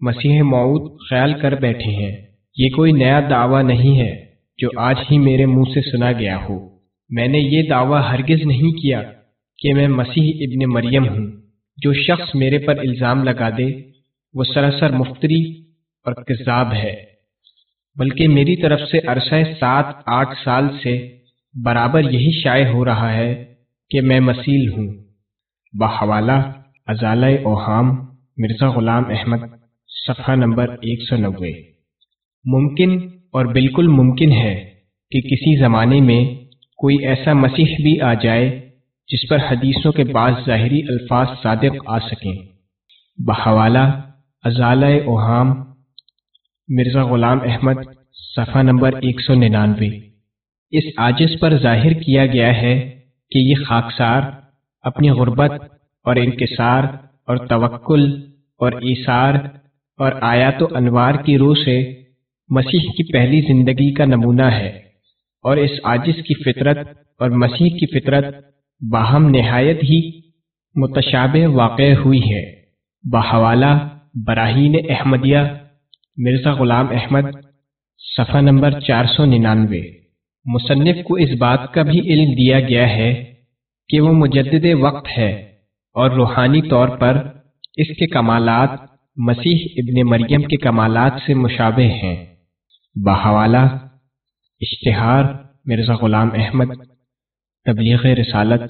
مسیح معود خیال کر بیٹھے ہیں، یہ کوئی نیا دعویٰ نہیں ہے جو آج ہی میرے منہ سے سنا گیا ہو۔ میں نے یہ دعویٰ ہرگز نہیں کیا کہ میں مسیح ابن مریم ہوں، جو شخص میرے پر الزام لگا دے وہ سراسر مفتری اور کذاب ہے، بلکہ میری طرف سے عرصہ سات، آٹھ سال سے برابر یہی شائع ہو رہا ہے کہ میں مسیل ہوں۔ بحوالہ ازالہ اوہام، مرزا غلام احمد، صفحہ نمبر ایک سو نوے۔ ممکن اور بالکل ممکن ہے کہ کسی زمانے میں کوئی ایسا مسیح بھی آ جائے جس پر حدیثوں کے بعض ظاہری الفاظ صادق آ سکیں۔ بحوالہ ازالہ اوہام، مرزا غلام احمد، صفحہ نمبر ایک سو ننانوے۔ اس آجز پر ظاہر کیا گیا ہے کہ یہ خاکسار اپنی غربت اور انکسار اور توکل اور ایثار اور آیات و انوار کی روح سے مسیح کی پہلی زندگی کا نمونہ ہے اور اس عاجز کی فطرت اور مسیح کی فطرت باہم نہایت ہی متشابہ واقع ہوئی ہے، بحوالہ براہین احمدیہ، مرزا غلام احمد، صفحہ نمبر چار سو ننانوے۔ مصنف کو اس بات کا بھی علم دیا گیا ہے کہ وہ مجدد وقت ہے اور روحانی طور پر اس کے کمالات، مسیح ابن مریم کے کمالات سے مشابہ ہیں۔ بحوالہ، اشتہار، مرزا غلام احمد، تبلیغ رسالت،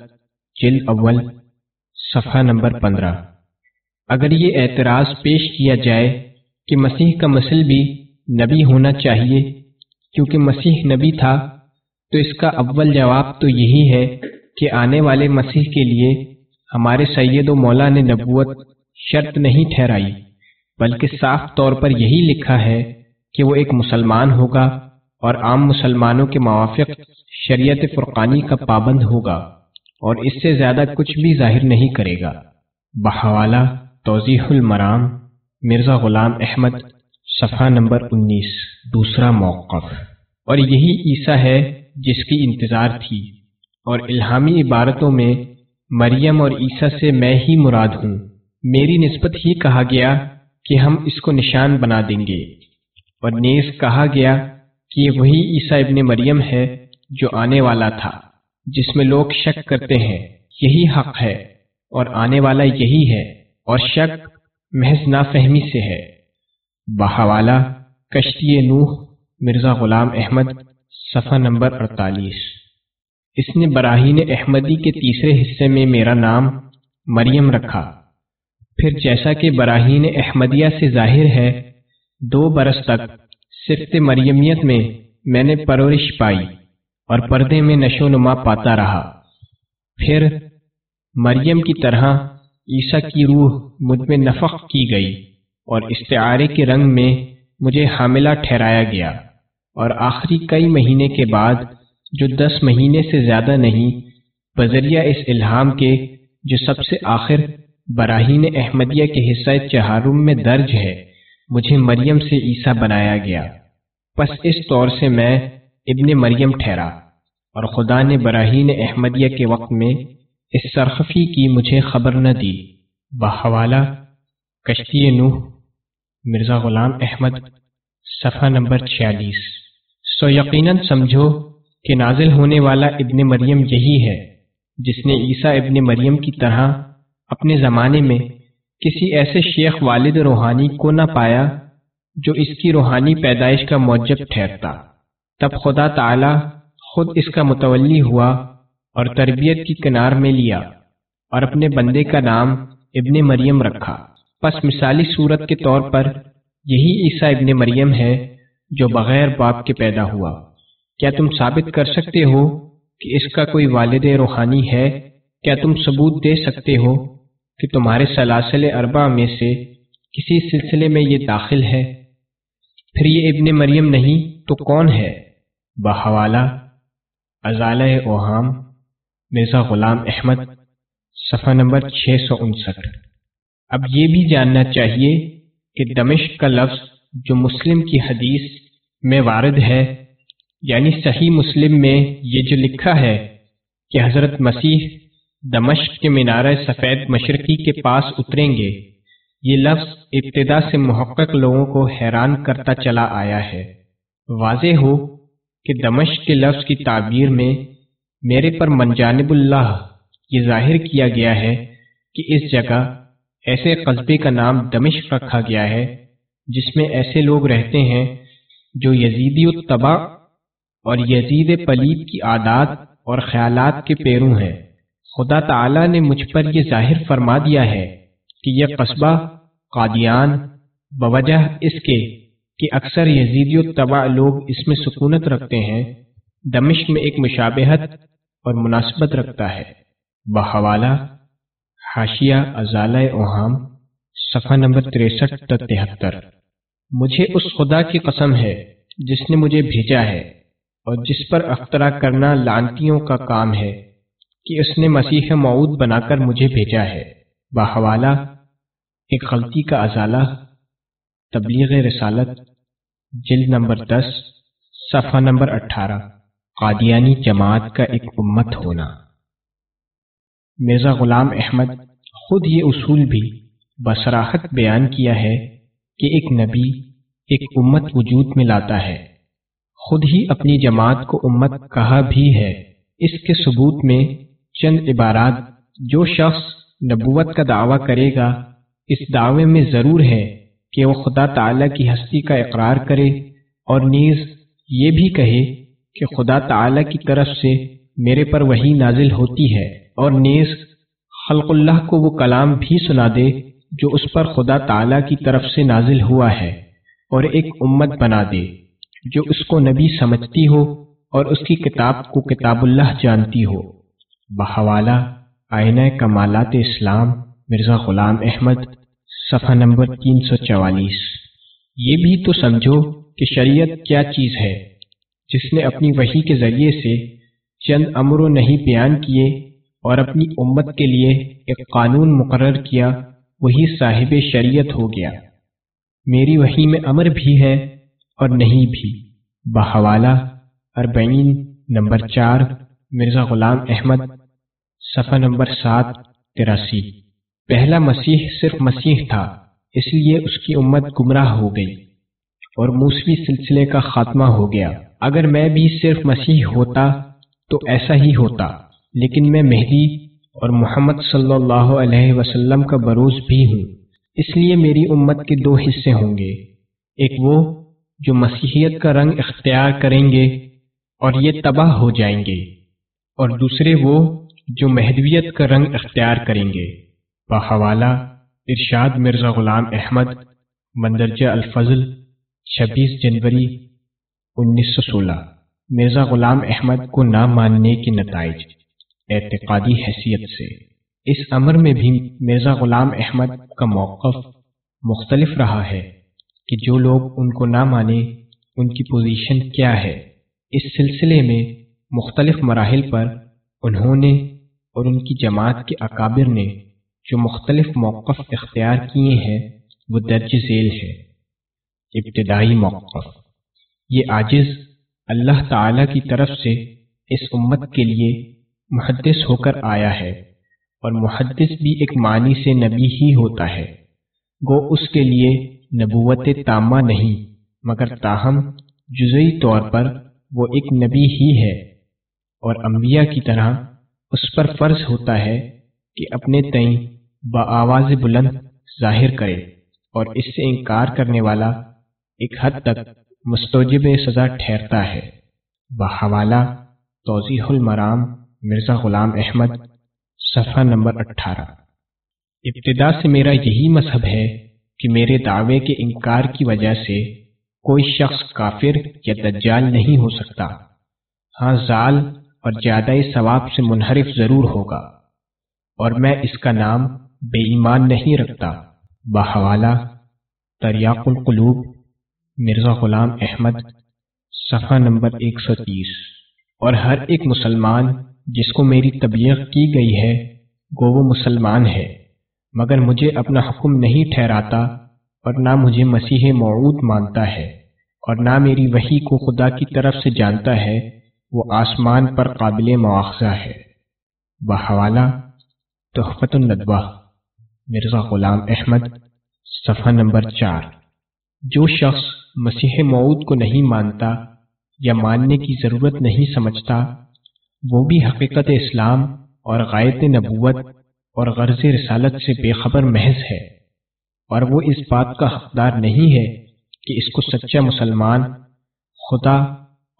جلد اول، صفحہ نمبر پندرہ۔ اگر یہ اعتراض پیش کیا جائے کہ مسیح کا مسل بھی نبی ہونا چاہیے، کیونکہ مسیح نبی تھا، تو اس کا اول جواب تو یہی ہے کہ آنے والے مسیح کے لیے ہمارے سید و مولا نے نبوت شرط نہیں ٹھہرائی، بلکہ صاف طور پر یہی لکھا ہے کہ وہ ایک مسلمان ہوگا اور عام مسلمانوں کے موافق شریعت فرقانی کا پابند ہوگا اور اس سے زیادہ کچھ بھی ظاہر نہیں کرے گا۔ بحوالہ توضیح المرام مرزا غلام احمد، صفحہ نمبر انیس، دوسرا موقف۔ اور یہی عیسیٰ ہے جس کی انتظار تھی۔ اور الہامی عبارتوں میں مریم اور عیسیٰ سے میں ہی مراد ہوں۔ میری نسبت ہی کہا گیا کہ ہم اس کو نشان بنا دیں گے۔ اور نیز کہا گیا کہ وہی عیسیٰ ابن مریم ہے جو آنے والا تھا، جس میں لوگ شک کرتے ہیں، یہی حق ہے۔ اور آنے والا یہی ہے۔ اور شک محض نافہمی سے ہے۔ بحوالہ کشتی نوح، مرزا غلام احمد، صفحہ نمبر اڑتالیس۔ اس نے براہین احمدی کے تیسرے حصے میں میرا نام مریم رکھا۔ پھر جیسا کہ براہین احمدیہ سے ظاہر ہے، دو برس تک صرف مریمیت میں میں نے پرورش پائی اور پردے میں نشو نما پاتا رہا۔ پھر مریم کی طرح عیسیٰ کی روح مجھ میں نفق کی گئی اور استعارے کے رنگ میں مجھے حاملہ ٹھہرایا گیا اور آخری کئی مہینے کے بعد جو دس مہینے سے زیادہ نہیں، بذریعہ اس الہام کے جو سب سے آخر براہین احمدیہ کے حصہ چہارم میں درج ہے، مجھے مریم سے عیسیٰ بنایا گیا۔ پس اس طور سے میں ابن مریم ٹھہرا اور خدا نے براہین احمدیہ کے وقت میں اس سرخفی کی مجھے خبر نہ دی۔ بحوالہ، کشتی نوح، مرزا غلام احمد، صفحہ نمبر چھیالیس۔ سو یقیناً سمجھو کہ نازل ہونے والا ابن مریم یہی ہے، جس نے عیسیٰ ابن مریم کی طرح اپنے زمانے میں کسی ایسے شیخ والد روحانی کو نہ پایا جو اس کی روحانی پیدائش کا موجب ٹھہرتا۔ تب خدا تعالی خود اس کا متولی ہوا اور تربیت کی کنار میں لیا اور اپنے بندے کا نام ابن مریم رکھا۔ پس مثالی صورت کے طور پر یہی عیسیٰ ابن مریم ہے جو بغیر باپ کے پیدا ہوا۔ کیا تم ثابت کر سکتے ہو کہ اس کا کوئی والد روحانی ہے؟ کیا تم ثبوت دے سکتے ہو کہ تمہارے سلاسل اربا میں سے کسی سلسلے میں یہ داخل ہے؟ پھر یہ ابن مریم نہیں تو کون ہے؟ بحوالہ، ازالہ اوہام مرزا غلام احمد، صفحہ نمبر چھ سو انسٹھ۔ اب یہ بھی جاننا چاہیے کہ دمشق کا لفظ جو مسلم کی حدیث میں وارد ہے یعنی صحیح مسلم میں یہ جو لکھا ہے کہ حضرت مسیح دمشق کے مینارہ سفید مشرقی کے پاس اتریں گے، یہ لفظ ابتدا سے محقق لوگوں کو حیران کرتا چلا آیا ہے۔ واضح ہو کہ دمشق کے لفظ کی تعبیر میں میرے پر منجانب اللہ یہ ظاہر کیا گیا ہے کہ اس جگہ ایسے قصبے کا نام دمشق رکھا گیا ہے، جس میں ایسے لوگ رہتے ہیں جو یزیدی الطبع اور یزید پلید کی عادات اور خیالات کے پیروں ہیں۔ خدا تعالی نے مجھ پر یہ ظاہر فرما دیا ہے کہ یہ قصبہ قادیان بوجہ اس کے کہ اکثر یزیدی الطبع لوگ اس میں سکونت رکھتے ہیں۔ دمشق میں ایک مشابہت اور مناسبت رکھتا ہے۔ بحوالہ، حاشیہ، ازالہ اوہام، صفحہ نمبر تریسٹھ تہتر۔ مجھے اس خدا کی قسم ہے جس نے مجھے بھیجا ہے اور جس پر اخترا کرنا لانتیوں کا کام ہے کہ اس نے مسیح معود بنا کر مجھے بھیجا ہے۔ بحوالہ، ایک غلطی کا ازالہ، تبلیغ رسالت، جلد نمبر دس، صفحہ نمبر اٹھارہ۔ قادیانی جماعت کا ایک امت ہونا۔ مرزا غلام احمد خود یہ اصول بھی بصراحت بیان کیا ہے کہ ایک نبی ایک امت وجود میں لاتا ہے۔ خود ہی اپنی جماعت کو امت کہا بھی ہے۔ اس کے ثبوت میں چند عبارات جو شخص نبوت کا دعویٰ کرے گا، اس دعوے میں ضرور ہے کہ وہ خدا تعالی کی ہستی کا اقرار کرے اور نیز یہ بھی کہے کہ خدا تعالی کی طرف سے میرے پر وہی نازل ہوتی ہے اور نیز خلق اللہ کو وہ کلام بھی سنا دے جو اس پر خدا تعالی کی طرف سے نازل ہوا ہے اور ایک امت بنا دے جو اس کو نبی سمجھتی ہو اور اس کی کتاب کو کتاب اللہ جانتی ہو۔ بحوالہ، آئینہ کمالات اسلام، مرزا غلام احمد، صفحہ نمبر تین سو چوالیس۔ یہ بھی تو سمجھو کہ شریعت کیا چیز ہے۔ جس نے اپنی وحی کے ذریعے سے چند امر و نہیں بیان کیے اور اپنی امت کے لیے ایک قانون مقرر کیا، وہی صاحب شریعت ہو گیا۔ میری وہی میں امر بھی ہے اور نہیں بھی۔ بحوالہ، اربعین، نمبر چار، مرزا غلام احمد، صفحہ نمبر سات، تراسی۔ پہلا مسیح صرف مسیح تھا، اس لیے اس کی امت گمراہ ہو گئی۔ اور موسوی سلسلے کا خاتمہ ہو گیا۔ اگر میں بھی صرف مسیح ہوتا تو ایسا ہی ہوتا، لیکن میں مہدی اور محمد صلی اللہ علیہ وسلم کا بروز بھی ہوں۔ اس لیے میری امت کے دو حصے ہوں گے۔ ایک وہ جو مسیحیت کا رنگ اختیار کریں گے اور یہ تباہ ہو جائیں گے، اور دوسرے وہ جو مہدویت کا رنگ اختیار کریں گے۔ بحوالہ ارشاد مرزا غلام احمد، مندرجہ الفضل چھبیس جنوری انیس سو سولہ۔ مرزا غلام احمد کو نہ ماننے کے نتائج۔ اعتقادی حیثیت سے۔ اس امر میں بھی مرزا غلام احمد کا موقف مختلف رہا ہے کہ جو لوگ ان کو نہ مانے، ان کی پوزیشن کیا ہے۔ اس سلسلے میں مختلف مراحل پر انہوں نے اور ان کی جماعت کے اکابر نے جو مختلف موقف اختیار کیے ہیں، وہ درج ذیل ہے ابتدائی موقف یہ عاجز اللہ تعالی کی طرف سے اس امت کے لیے محدث ہو کر آیا ہے اور محدث بھی ایک معنی سے نبی ہی ہوتا ہے۔ گو اس کے لیے نبوت تامہ نہیں، مگر تاہم جزئی طور پر وہ ایک نبی ہی ہے۔ اور انبیاء کی طرح اس پر فرض ہوتا ہے کہ اپنے تئیں بآواز بلند ظاہر کرے اور اس سے انکار کرنے والا ایک حد تک مستوجب سزا ٹھہرتا ہے۔ بحوالہ، توضیح المرام، مرزا غلام احمد، صفحہ نمبر اٹھارہ۔ ابتدا سے میرا یہی مذہب ہے کہ میرے دعوے کے انکار کی وجہ سے کوئی شخص کافر یا دجال نہیں ہو سکتا۔ ہاں زال اور زیادہ ثواب سے منحرف ضرور ہوگا۔ اور میں اس کا نام بے ایمان نہیں رکھتا۔ بحوالہ، تریاق القلوب مرزا غلام احمد، صفحہ نمبر ایک سو تیس۔ اور ہر ایک مسلمان جس کو میری تبلیغ کی گئی ہے گو وہ مسلمان ہے۔ مگر مجھے اپنا حکم نہیں ٹھہراتا اور نہ مجھے مسیح معود مانتا ہے، اور نہ میری وہی کو خدا کی طرف سے جانتا ہے، وہ آسمان پر قابل مواخذہ ہے۔ بحوالہ تحفت الندوہ۔ مرزا غلام احمد، صفحہ نمبر چار۔ جو شخص مسیح معود کو نہیں مانتا یا ماننے کی ضرورت نہیں سمجھتا، وہ بھی حقیقت اسلام اور غائط نبوت اور غرض رسالت سے بے خبر محض ہے۔ اور وہ اس بات کا حقدار نہیں ہے کہ اس کو سچا مسلمان، خدا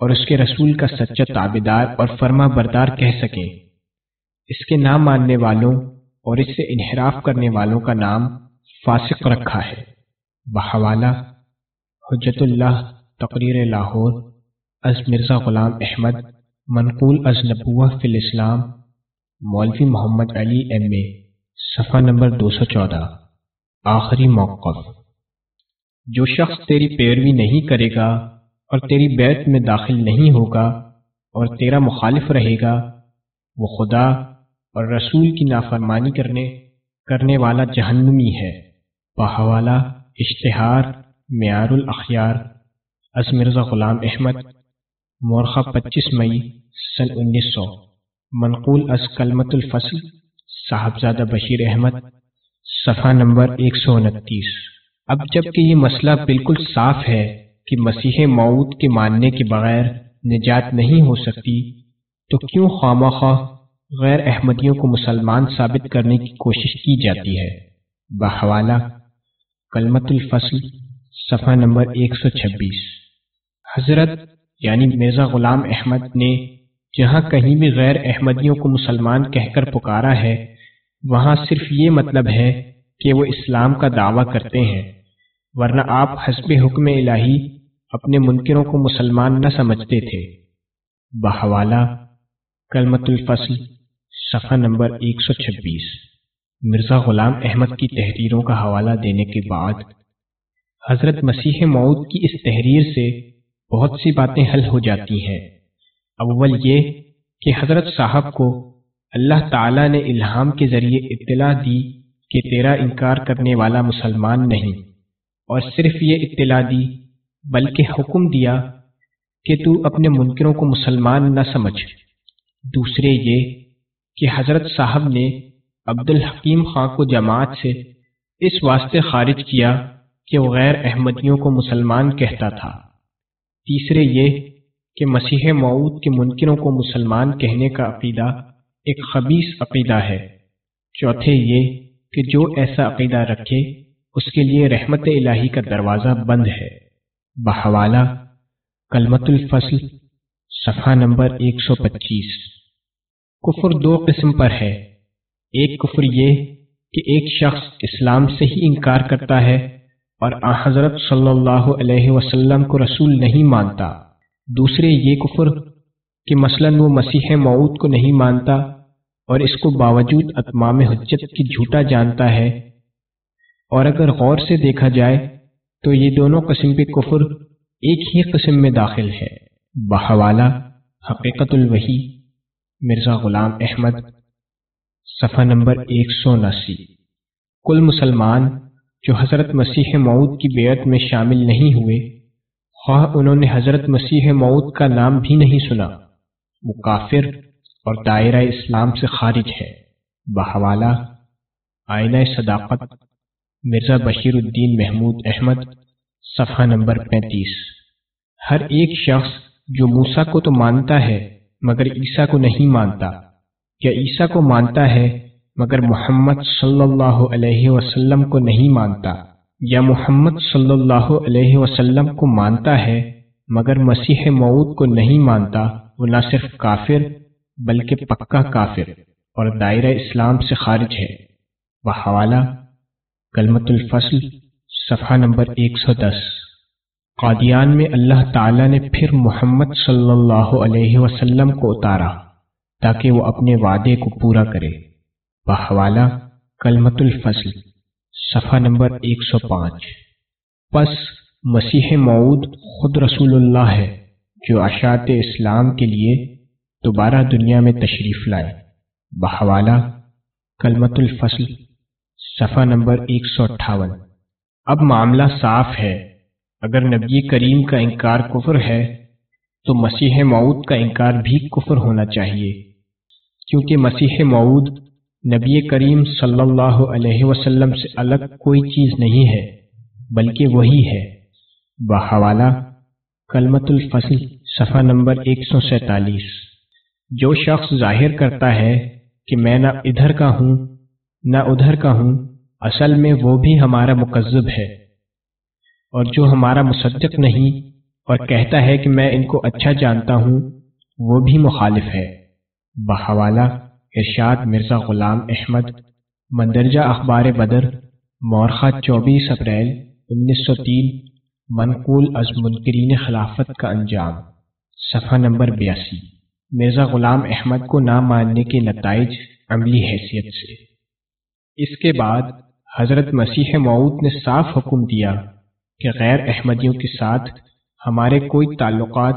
اور اس کے رسول کا سچا تابدار اور فرما بردار کہہ سکیں۔ اس کے نام ماننے والوں اور اس سے انحراف کرنے والوں کا نام فاسق رکھا ہے۔ بحوالہ حجت اللہ، تقریر لاہور، از مرزا غلام احمد، منقول از نبوہ فی الاسلام، مولوی محمد علی ایم اے، صفحہ نمبر دو سو چودہ، آخری موقف۔ جو شخص تیری پیروی نہیں کرے گا اور تیری بیت میں داخل نہیں ہوگا اور تیرا مخالف رہے گا، وہ خدا اور رسول کی نافرمانی کرنے کرنے والا جہنمی ہے۔ بحوالہ، اشتہار معیار الاخیار از مرزا غلام احمد، مورخہ پچیس مئی سن انیس سو، منقول از کلمت الفصل صاحبزادہ بشیر احمد، صفحہ نمبر ایک سو انتیس۔ اب جبکہ یہ مسئلہ بالکل صاف ہے کہ مسیح معود کے ماننے کے بغیر نجات نہیں ہو سکتی، تو کیوں خواہ خواہ غیر احمدیوں کو مسلمان ثابت کرنے کی کوشش کی جاتی ہے؟ بحوالہ کلمت الفصل صفحہ نمبر ایک سو چھبیس۔ حضرت یعنی مرزا غلام احمد نے جہاں کہیں بھی غیر احمدیوں کو مسلمان کہہ کر پکارا ہے، وہاں صرف یہ مطلب ہے کہ وہ اسلام کا دعویٰ کرتے ہیں، ورنہ آپ حسب حکم الہی اپنے منکروں کو مسلمان نہ سمجھتے تھے۔ بحوالہ کلمت الفصل، صفحہ نمبر ایک سو چھبیس۔ مرزا غلام احمد کی تحریروں کا حوالہ دینے کے بعد حضرت مسیح معود کی اس تحریر سے بہت سی باتیں حل ہو جاتی ہیں۔ اول یہ کہ حضرت صاحب کو اللہ تعالی نے الہام کے ذریعے اطلاع دی کہ تیرا انکار کرنے والا مسلمان نہیں۔ اور صرف یہ اطلاع دی، بلکہ حکم دیا کہ تو اپنے منکروں کو مسلمان نہ سمجھ۔ دوسرے یہ کہ حضرت صاحب نے عبد الحکیم خان کو جماعت سے اس واسطے خارج کیا کہ وہ غیر احمدیوں کو مسلمان کہتا تھا۔ تیسرے یہ کہ مسیح معود کے منکروں کو مسلمان کہنے کا عقیدہ ایک خبیص عقیدہ ہے۔ چوتھے یہ کہ جو ایسا عقیدہ رکھے، اس کے لیے رحمت الہی کا دروازہ بند ہے۔ بحوالہ کلمت الفصل، صفحہ نمبر ایک سو پچیس۔ کفر دو قسم پر ہے۔ ایک کفر یہ کہ ایک شخص اسلام سے ہی انکار کرتا ہے اور حضرت صلی اللہ علیہ وسلم کو رسول نہیں مانتا۔ دوسرے یہ کفر کہ مثلا وہ مسیح معود کو نہیں مانتا اور اس کو باوجود اتمام حجت کی جھوٹا جانتا ہے۔ اور اگر غور سے دیکھا جائے تو یہ دونوں قسم کے کفر ایک ہی قسم میں داخل ہے۔ بحوالہ، حقیقت الوحی، مرزا غلام احمد، صفحہ نمبر ایک سو انسی کل مسلمان جو حضرت مسیح معود کی بیعت میں شامل نہیں ہوئے، خواہ انہوں نے حضرت مسیح معود کا نام بھی نہیں سنا۔ وہ کافر اور دائرہ اسلام سے خارج ہے۔ بحوالہ، آئینہ صداقت، مرزا بشیر الدین محمود احمد، صفحہ نمبر پینتیس۔ ہر ایک شخص جو موسا کو تو مانتا ہے، مگر عیسیٰ کو نہیں مانتا۔ یا عیسیٰ کو مانتا ہے مگر محمد صلی اللہ علیہ وسلم کو نہیں مانتا۔ یا محمد صلی اللہ علیہ وسلم کو مانتا ہے، مگر مسیح معود کو نہیں مانتا۔ وہ نہ صرف کافر، بلکہ پکا کافر اور دائرہ اسلام سے خارج ہے۔ وہ حوالہ کلمت الفصل، صفحہ نمبر ایک سو دس۔ قادیان میں اللہ تعالی نے پھر محمد صلی اللہ علیہ وسلم کو اتارا، تاکہ وہ اپنے وعدے کو پورا کرے۔ بحوالہ کلمت الفصل، صفحہ نمبر ایک سو پانچ۔ پس مسیح معود خود رسول اللہ ہے جو اشاعت اسلام کے لیے دوبارہ دنیا میں تشریف لائے۔ بحوالہ کلمت الفصل، صفحہ نمبر ایک سو اٹھاون۔ اب معاملہ صاف ہے۔ اگر نبی کریم کا انکار کفر ہے، تو مسیح معود کا انکار بھی کفر ہونا چاہیے۔ کیونکہ مسیح معود نبی کریم صلی اللہ علیہ وسلم سے الگ کوئی چیز نہیں ہے، بلکہ وہی ہے۔ بحوالہ کلمت الفصل، صفحہ نمبر ایک سو سینتالیس۔ جو شخص ظاہر کرتا ہے کہ میں نہ ادھر کا ہوں، نہ ادھر کا ہوں، اصل میں وہ بھی ہمارا مکذب ہے۔ اور جو ہمارا مصدق نہیں اور کہتا ہے کہ میں ان کو اچھا جانتا ہوں، وہ بھی مخالف ہے۔ بحوالہ ارشاد مرزا غلام احمد، مندرجہ اخبار بدر، مورخہ چوبیس اپریل انیس سو تین، منقول از منکرین خلافت کا انجام، صفحہ نمبر بیاسی۔ مرزا غلام احمد کو نہ ماننے کے نتائج عملی حیثیت سے۔ اس کے بعد حضرت مسیح معود نے صاف حکم دیا کہ غیر احمدیوں کے ساتھ ہمارے کوئی تعلقات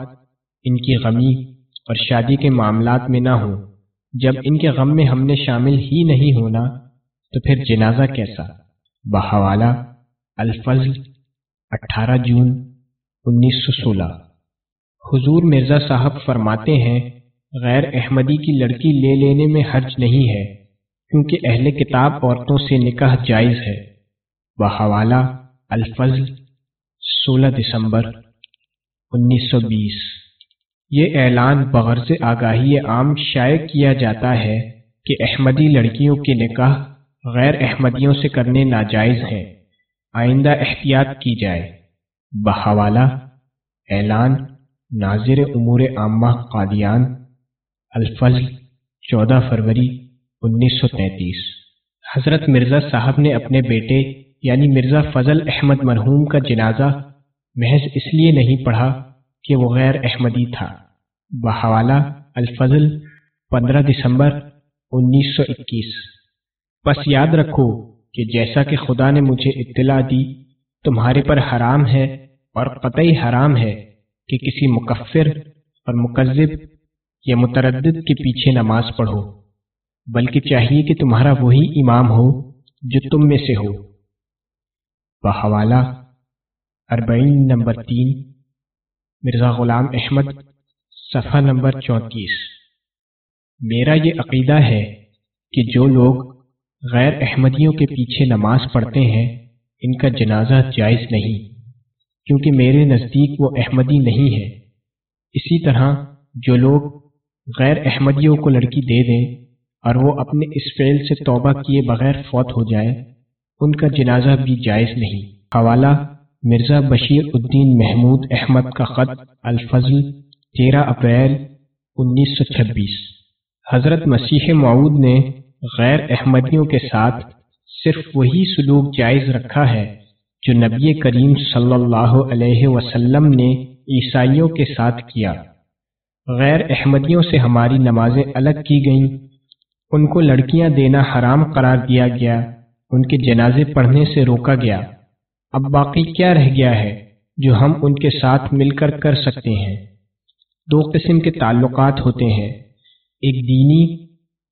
ان کی غمی اور شادی کے معاملات میں نہ ہوں۔ جب ان کے غم میں ہم نے شامل ہی نہیں ہونا، تو پھر جنازہ کیسا؟ بحوالہ الفضل اٹھارہ جون، انیس سو سولہ۔ حضور مرزا صاحب فرماتے ہیں، غیر احمدی کی لڑکی لے لینے میں حرج نہیں ہے، کیونکہ اہل کتاب عورتوں سے نکاح جائز ہے۔ بحوالہ الفضل سولہ دسمبر، انیس سو بیس۔ یہ اعلان بغرض آگاہی عام شائع کیا جاتا ہے کہ احمدی لڑکیوں کے نکاح غیر احمدیوں سے کرنے ناجائز ہیں۔ آئندہ احتیاط کی جائے۔ بحوالہ، اعلان، ناظر امور عامہ قادیان، الفضل، چودہ فروری انیس سو تینتیس۔ حضرت مرزا صاحب نے اپنے بیٹے یعنی مرزا فضل احمد مرحوم کا جنازہ محض اس لیے نہیں پڑھا کہ وہ غیر احمدی تھا۔ بحوالہ الفضل پندرہ دسمبر انیس سو اکیس۔ بس یاد رکھو کہ جیسا کہ خدا نے مجھے اطلاع دی، تمہارے پر حرام ہے اور قطعی حرام ہے کہ کسی مکفر اور مکذب یا متردد کے پیچھے نماز پڑھو، بلکہ چاہیے کہ تمہارا وہی امام ہو جو تم میں سے ہو۔ بحوالہ اربعین نمبر تین۔ مرزا غلام احمد صفحہ نمبر چونتیس۔ میرا یہ عقیدہ ہے کہ جو لوگ غیر احمدیوں کے پیچھے نماز پڑھتے ہیں، ان کا جنازہ جائز نہیں، کیونکہ میرے نزدیک وہ احمدی نہیں ہے۔ اسی طرح جو لوگ غیر احمدیوں کو لڑکی دے دیں اور وہ اپنے اس فعل سے توبہ کیے بغیر فوت ہو جائے، ان کا جنازہ بھی جائز نہیں۔ حوالہ، مرزا بشیر الدین محمود احمد کا خط الفضل تیرہ اپریل انیس سو چھبیس۔ حضرت مسیح معود نے غیر احمدیوں کے ساتھ صرف وہی سلوک جائز رکھا ہے جو نبی کریم صلی اللہ علیہ وسلم نے عیسائیوں کے ساتھ کیا۔ غیر احمدیوں سے ہماری نمازیں الگ کی گئیں۔ ان کو لڑکیاں دینا حرام قرار دیا گیا۔ ان کے جنازے پڑھنے سے روکا گیا۔ اب باقی کیا رہ گیا ہے جو ہم ان کے ساتھ مل کر کر سکتے ہیں؟ دو قسم کے تعلقات ہوتے ہیں۔ ایک دینی،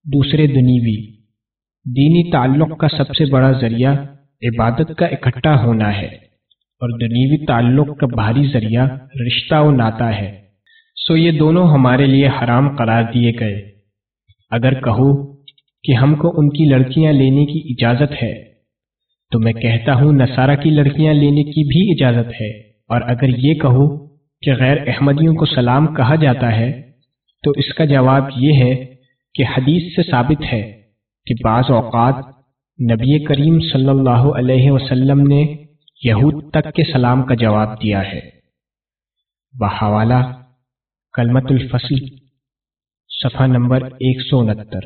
دوسرے دنیوی۔ دینی تعلق کا سب سے بڑا ذریعہ عبادت کا اکٹھا ہونا ہے اور دنیوی تعلق کا بھاری ذریعہ رشتہ و ناتا ہے۔ سو یہ دونوں ہمارے لیے حرام قرار دیے گئے۔ اگر کہو کہ ہم کو ان کی لڑکیاں لینے کی اجازت ہے، تو میں کہتا ہوں نصارہ کی لڑکیاں لینے کی بھی اجازت ہے۔ اور اگر یہ کہو کہ غیر احمدیوں کو سلام کہا جاتا ہے، تو اس کا جواب یہ ہے کہ حدیث سے ثابت ہے کہ بعض اوقات نبی کریم صلی اللہ علیہ وسلم نے یہود تک کے سلام کا جواب دیا ہے۔ بحوالہ کلمت الفصل، صفحہ نمبر ایک سو انہتر۔